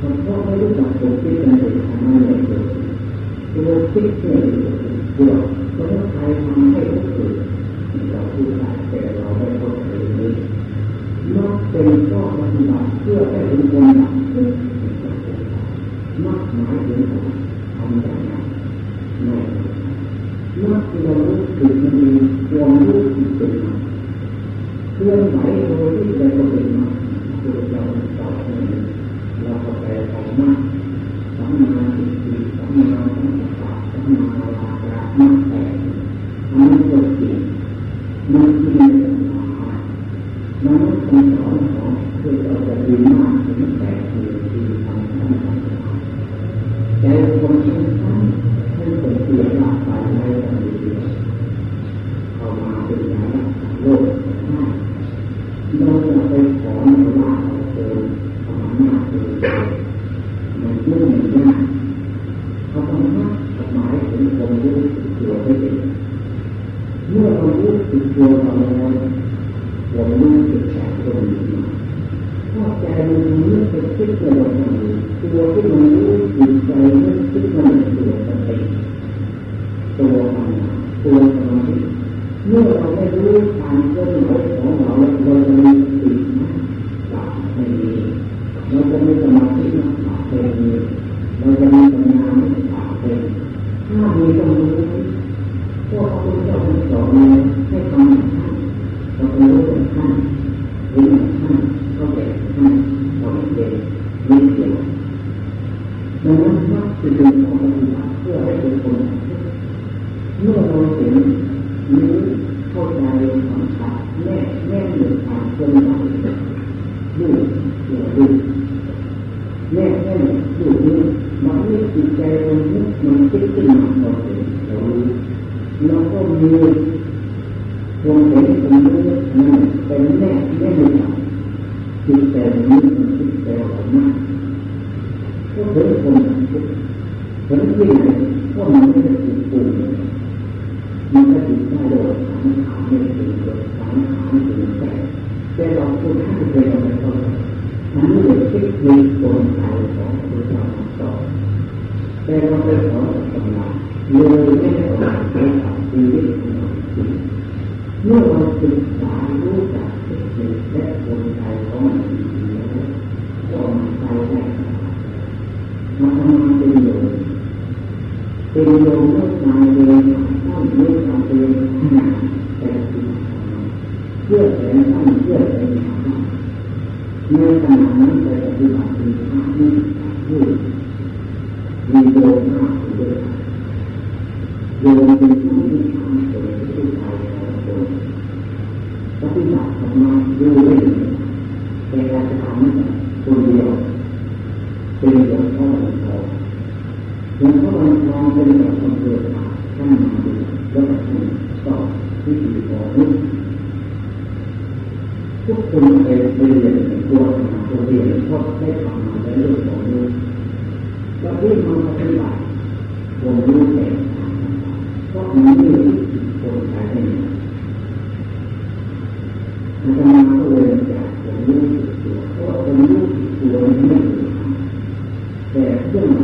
ผมก็ไม่รู้จักผมที่เป็นเด็กทำไมเลยผมคิดเนี่ยเกี่ยว ถ้ามีตรงนี้พวกพระพุทเจ้าสอนให้ทำอย่างท่านเราเป็นลูกของท่นเรียนของท่านเข้าใจท่านสอเด็กเรียนเกี่ยวดังนั้นพระจะเป็นของปฏิบัติเพื่อให้เป็นคนเมื่อเราเห็น ทุกคนไปเรียนตัวหตัวเรียนเก็ได้ทำมาในเรื่องของนี้แล้วที่มันปฏิบัติผมรู้แต่ก็มีเรื่องที่คนใช้ได้อาจารย์ก็เลยจากผมรู้ตัวเพราะผมรู้ตัวนี้แต่เรื่อง